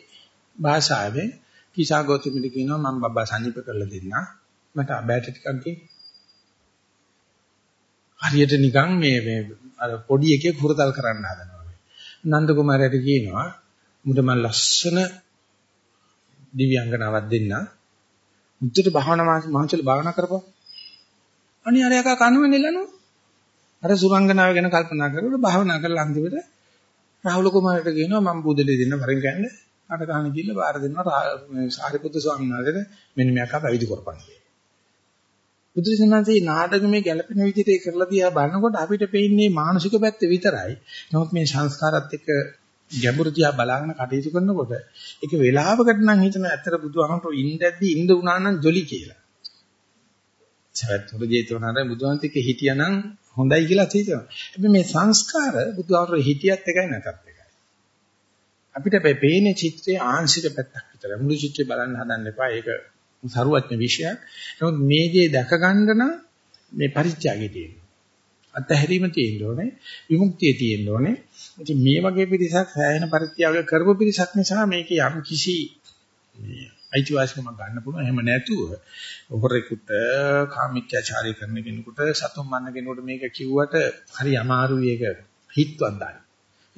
භාෂාවෙන් කිසා ගෞතමිට කියනවා මම බබා සනීප කරලා දෙන්න. මට බෑට ටිකක් ගේ. හරියට නිකන් මේ මේ අර පොඩි එකෙක් හුරතල් කරන්න හදනවා. නන්ද කුමාරයාට කියනවා මුද මම ලස්සන දිව්‍යාංගනාවක් දෙන්න. මුද්දට භාවනා මහන්සියල භාවනා කරපුවා. අනේ අර යකා කනුවේ නෙලනවා. අර සුරංගනාව ගැන කල්පනා කරලා භාවනා කරලා අන්තිමට රාහුල කුමාරට කියනවා මම බුදලේ දෙන්න වරින් කන්නේ අර ගහන ගිල්ල බාර දෙනවා සාරිපුත්තු ස්වාමීන් වහන්සේට මෙන්න මේක පැවිදි කරපන් කියලා. බුදුසසුනාදී නාටකමේ ගැළපෙන විදිහට ඒ කරලා දිහා බලනකොට අපිට පේන්නේ මානසික පැත්ත විතරයි. නමුත් මේ සංස්කාරات එක්ක ගැඹුරු දිහා බලාගෙන කටයුතු කරනකොට ඒක වෙලාවකට නම් හිතන ඇත්තට බුදුහාමරෝ ඉඳද්දි ඉඳ උනා නම් ජොලි කියලා. සවැත්තුල ජේතවනාරේ බුදුහන්ත් එක්ක හිටියානම් හොඳයි කියලා හිතනවා. හැබැයි මේ සංස්කාර බුදුහාමරෝ හිටියත් එකයි නැතත් එකයි. අපිට පේන්නේ චිත්‍රයේ ආංශික පැත්තක් විතරයි. මුළු චිත්‍රය බලන්න හදන්න එපා. ඒක සරුවත්න විෂයක්. නමුත් මේ දේ දැක ගන්න නම් මේ පරිත්‍යාගය තියෙනවා. අත්හැරීම තියෙන්න ඕනේ. විමුක්තිය තියෙන්න ඕනේ. ඉතින් මේ වගේ පිරිසක් සෑහෙන පරිත්‍යාග කරපු පිරිසක් නිසා මේක යම් කිසි මේ අයිතිවාසිකමක් ගන්න පුළුවන්. එහෙම නැතුව ඔහොරෙකුට කාමීත්‍යාචාරය කරන කෙනෙකුට සතුම් මන්න කෙනෙකුට මේක කිව්වට හරි අමාරුයි ඒක හිතවත් දාන්න.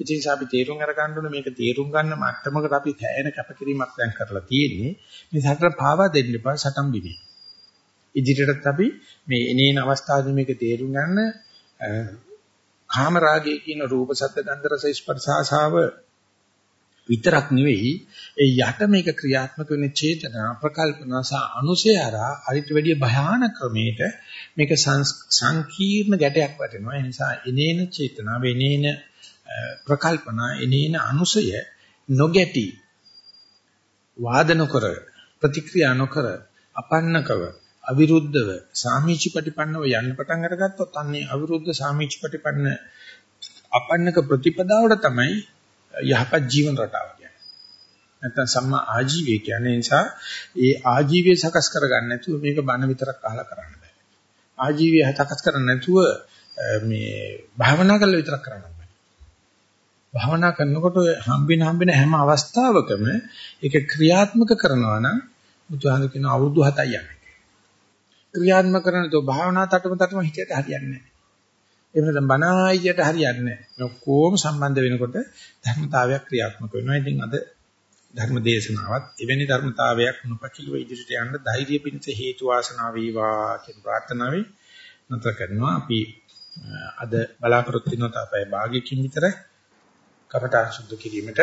ඉතින් අපි තේරුම් අරගන්න ඕනේ මේක තේරුම් ගන්න මට්ටමකට අපි තැයෙන කැපකිරීමක් දැන් කරලා තියෙන්නේ. මේ සැකර පාවා දෙන්න එපා සටන් බිමේ. ඉදිරියටත් අපි මේ එනේන අවස්ථාවේ මේක තේරුම් ගන්න කාම රාගයේ කියන රූප සද්ද ගන්ධ රස ස්පර්ශ ආසාව විතරක් නෙවෙයි ඒ යට මේක ක්‍රියාත්මක වෙන චේතනා ප්‍රකල්පනා සහ අනුසය හරහා අරිට වැඩිය භයානක ක්‍රමයකට මේක සංකීර්ණ ගැටයක් වටෙනවා. ඒ නිසා එනේන චේතනාව එනේන ප්‍රකල්පනා එනේන අනුසය නොගැටි වාද නොකර ප්‍රතික්‍රියා නොකර අපන්නකව අවිරුද්ධව සාමීචි ප්‍රතිපන්නව යන්න පටන් අරගත්තොත් අන්නේ අවිරුද්ධ සාමීචි ප්‍රතිපන්න අපන්නක ප්‍රතිපදාවට තමයි යහපත් ජීවන රටාව කියන්නේ. නැත්නම් සම්මා ආජීවය කියන්නේ නිසා ඒ ආජීවය සකස් කරගන්න නැතුව මේක බන විතරක් අහලා කරන්න බෑ. ආජීවය සකස් කරන්න නැතුව මේ භාවනා කරලා විතරක් කරන්න භාවනා කරනකොට හම්බෙන හම්බෙන හැම අවස්ථාවකම ඒක ක්‍රියාත්මක කරනවා නම් බුදුහාම කියන අවුරුදු 7යි යන්නේ. ක්‍රියාත්මක කරන තෝ භාවනා තටම තටම හිතේට හරියන්නේ නැහැ. එහෙම නැත්නම් බණායියට හරියන්නේ නැහැ. මේ ඔක්කොම සම්බන්ධ වෙනකොට ධර්මතාවයක් ක්‍රියාත්මක වෙනවා. ඉතින් අද ධර්ම දේශනාවත් එවැනි ධර්මතාවයක් නොපකිලව ඉදිරියට යන්න ධෛර්ය පිණිස හේතු වාසනා වේවා කියන ප්‍රාර්ථනාවයි නතර කරනවා. අපි අද බලාපොරොත්තු වෙනවා තාපය භාගයකින් විතර කමඨාන් සුද්ධ කිරීමට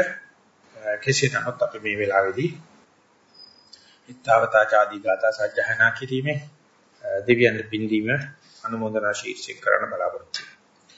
කෙසේ නමුත් අපි මේ වෙලාවේදී ඊතාවතා ආදී ගාථා සජ්ජහනා කිරීමේ දෙවියන් බින්දීම අනුමೋದනා ශීර්ෂයෙන් කරන්න බලාපොරොත්තු වෙනවා.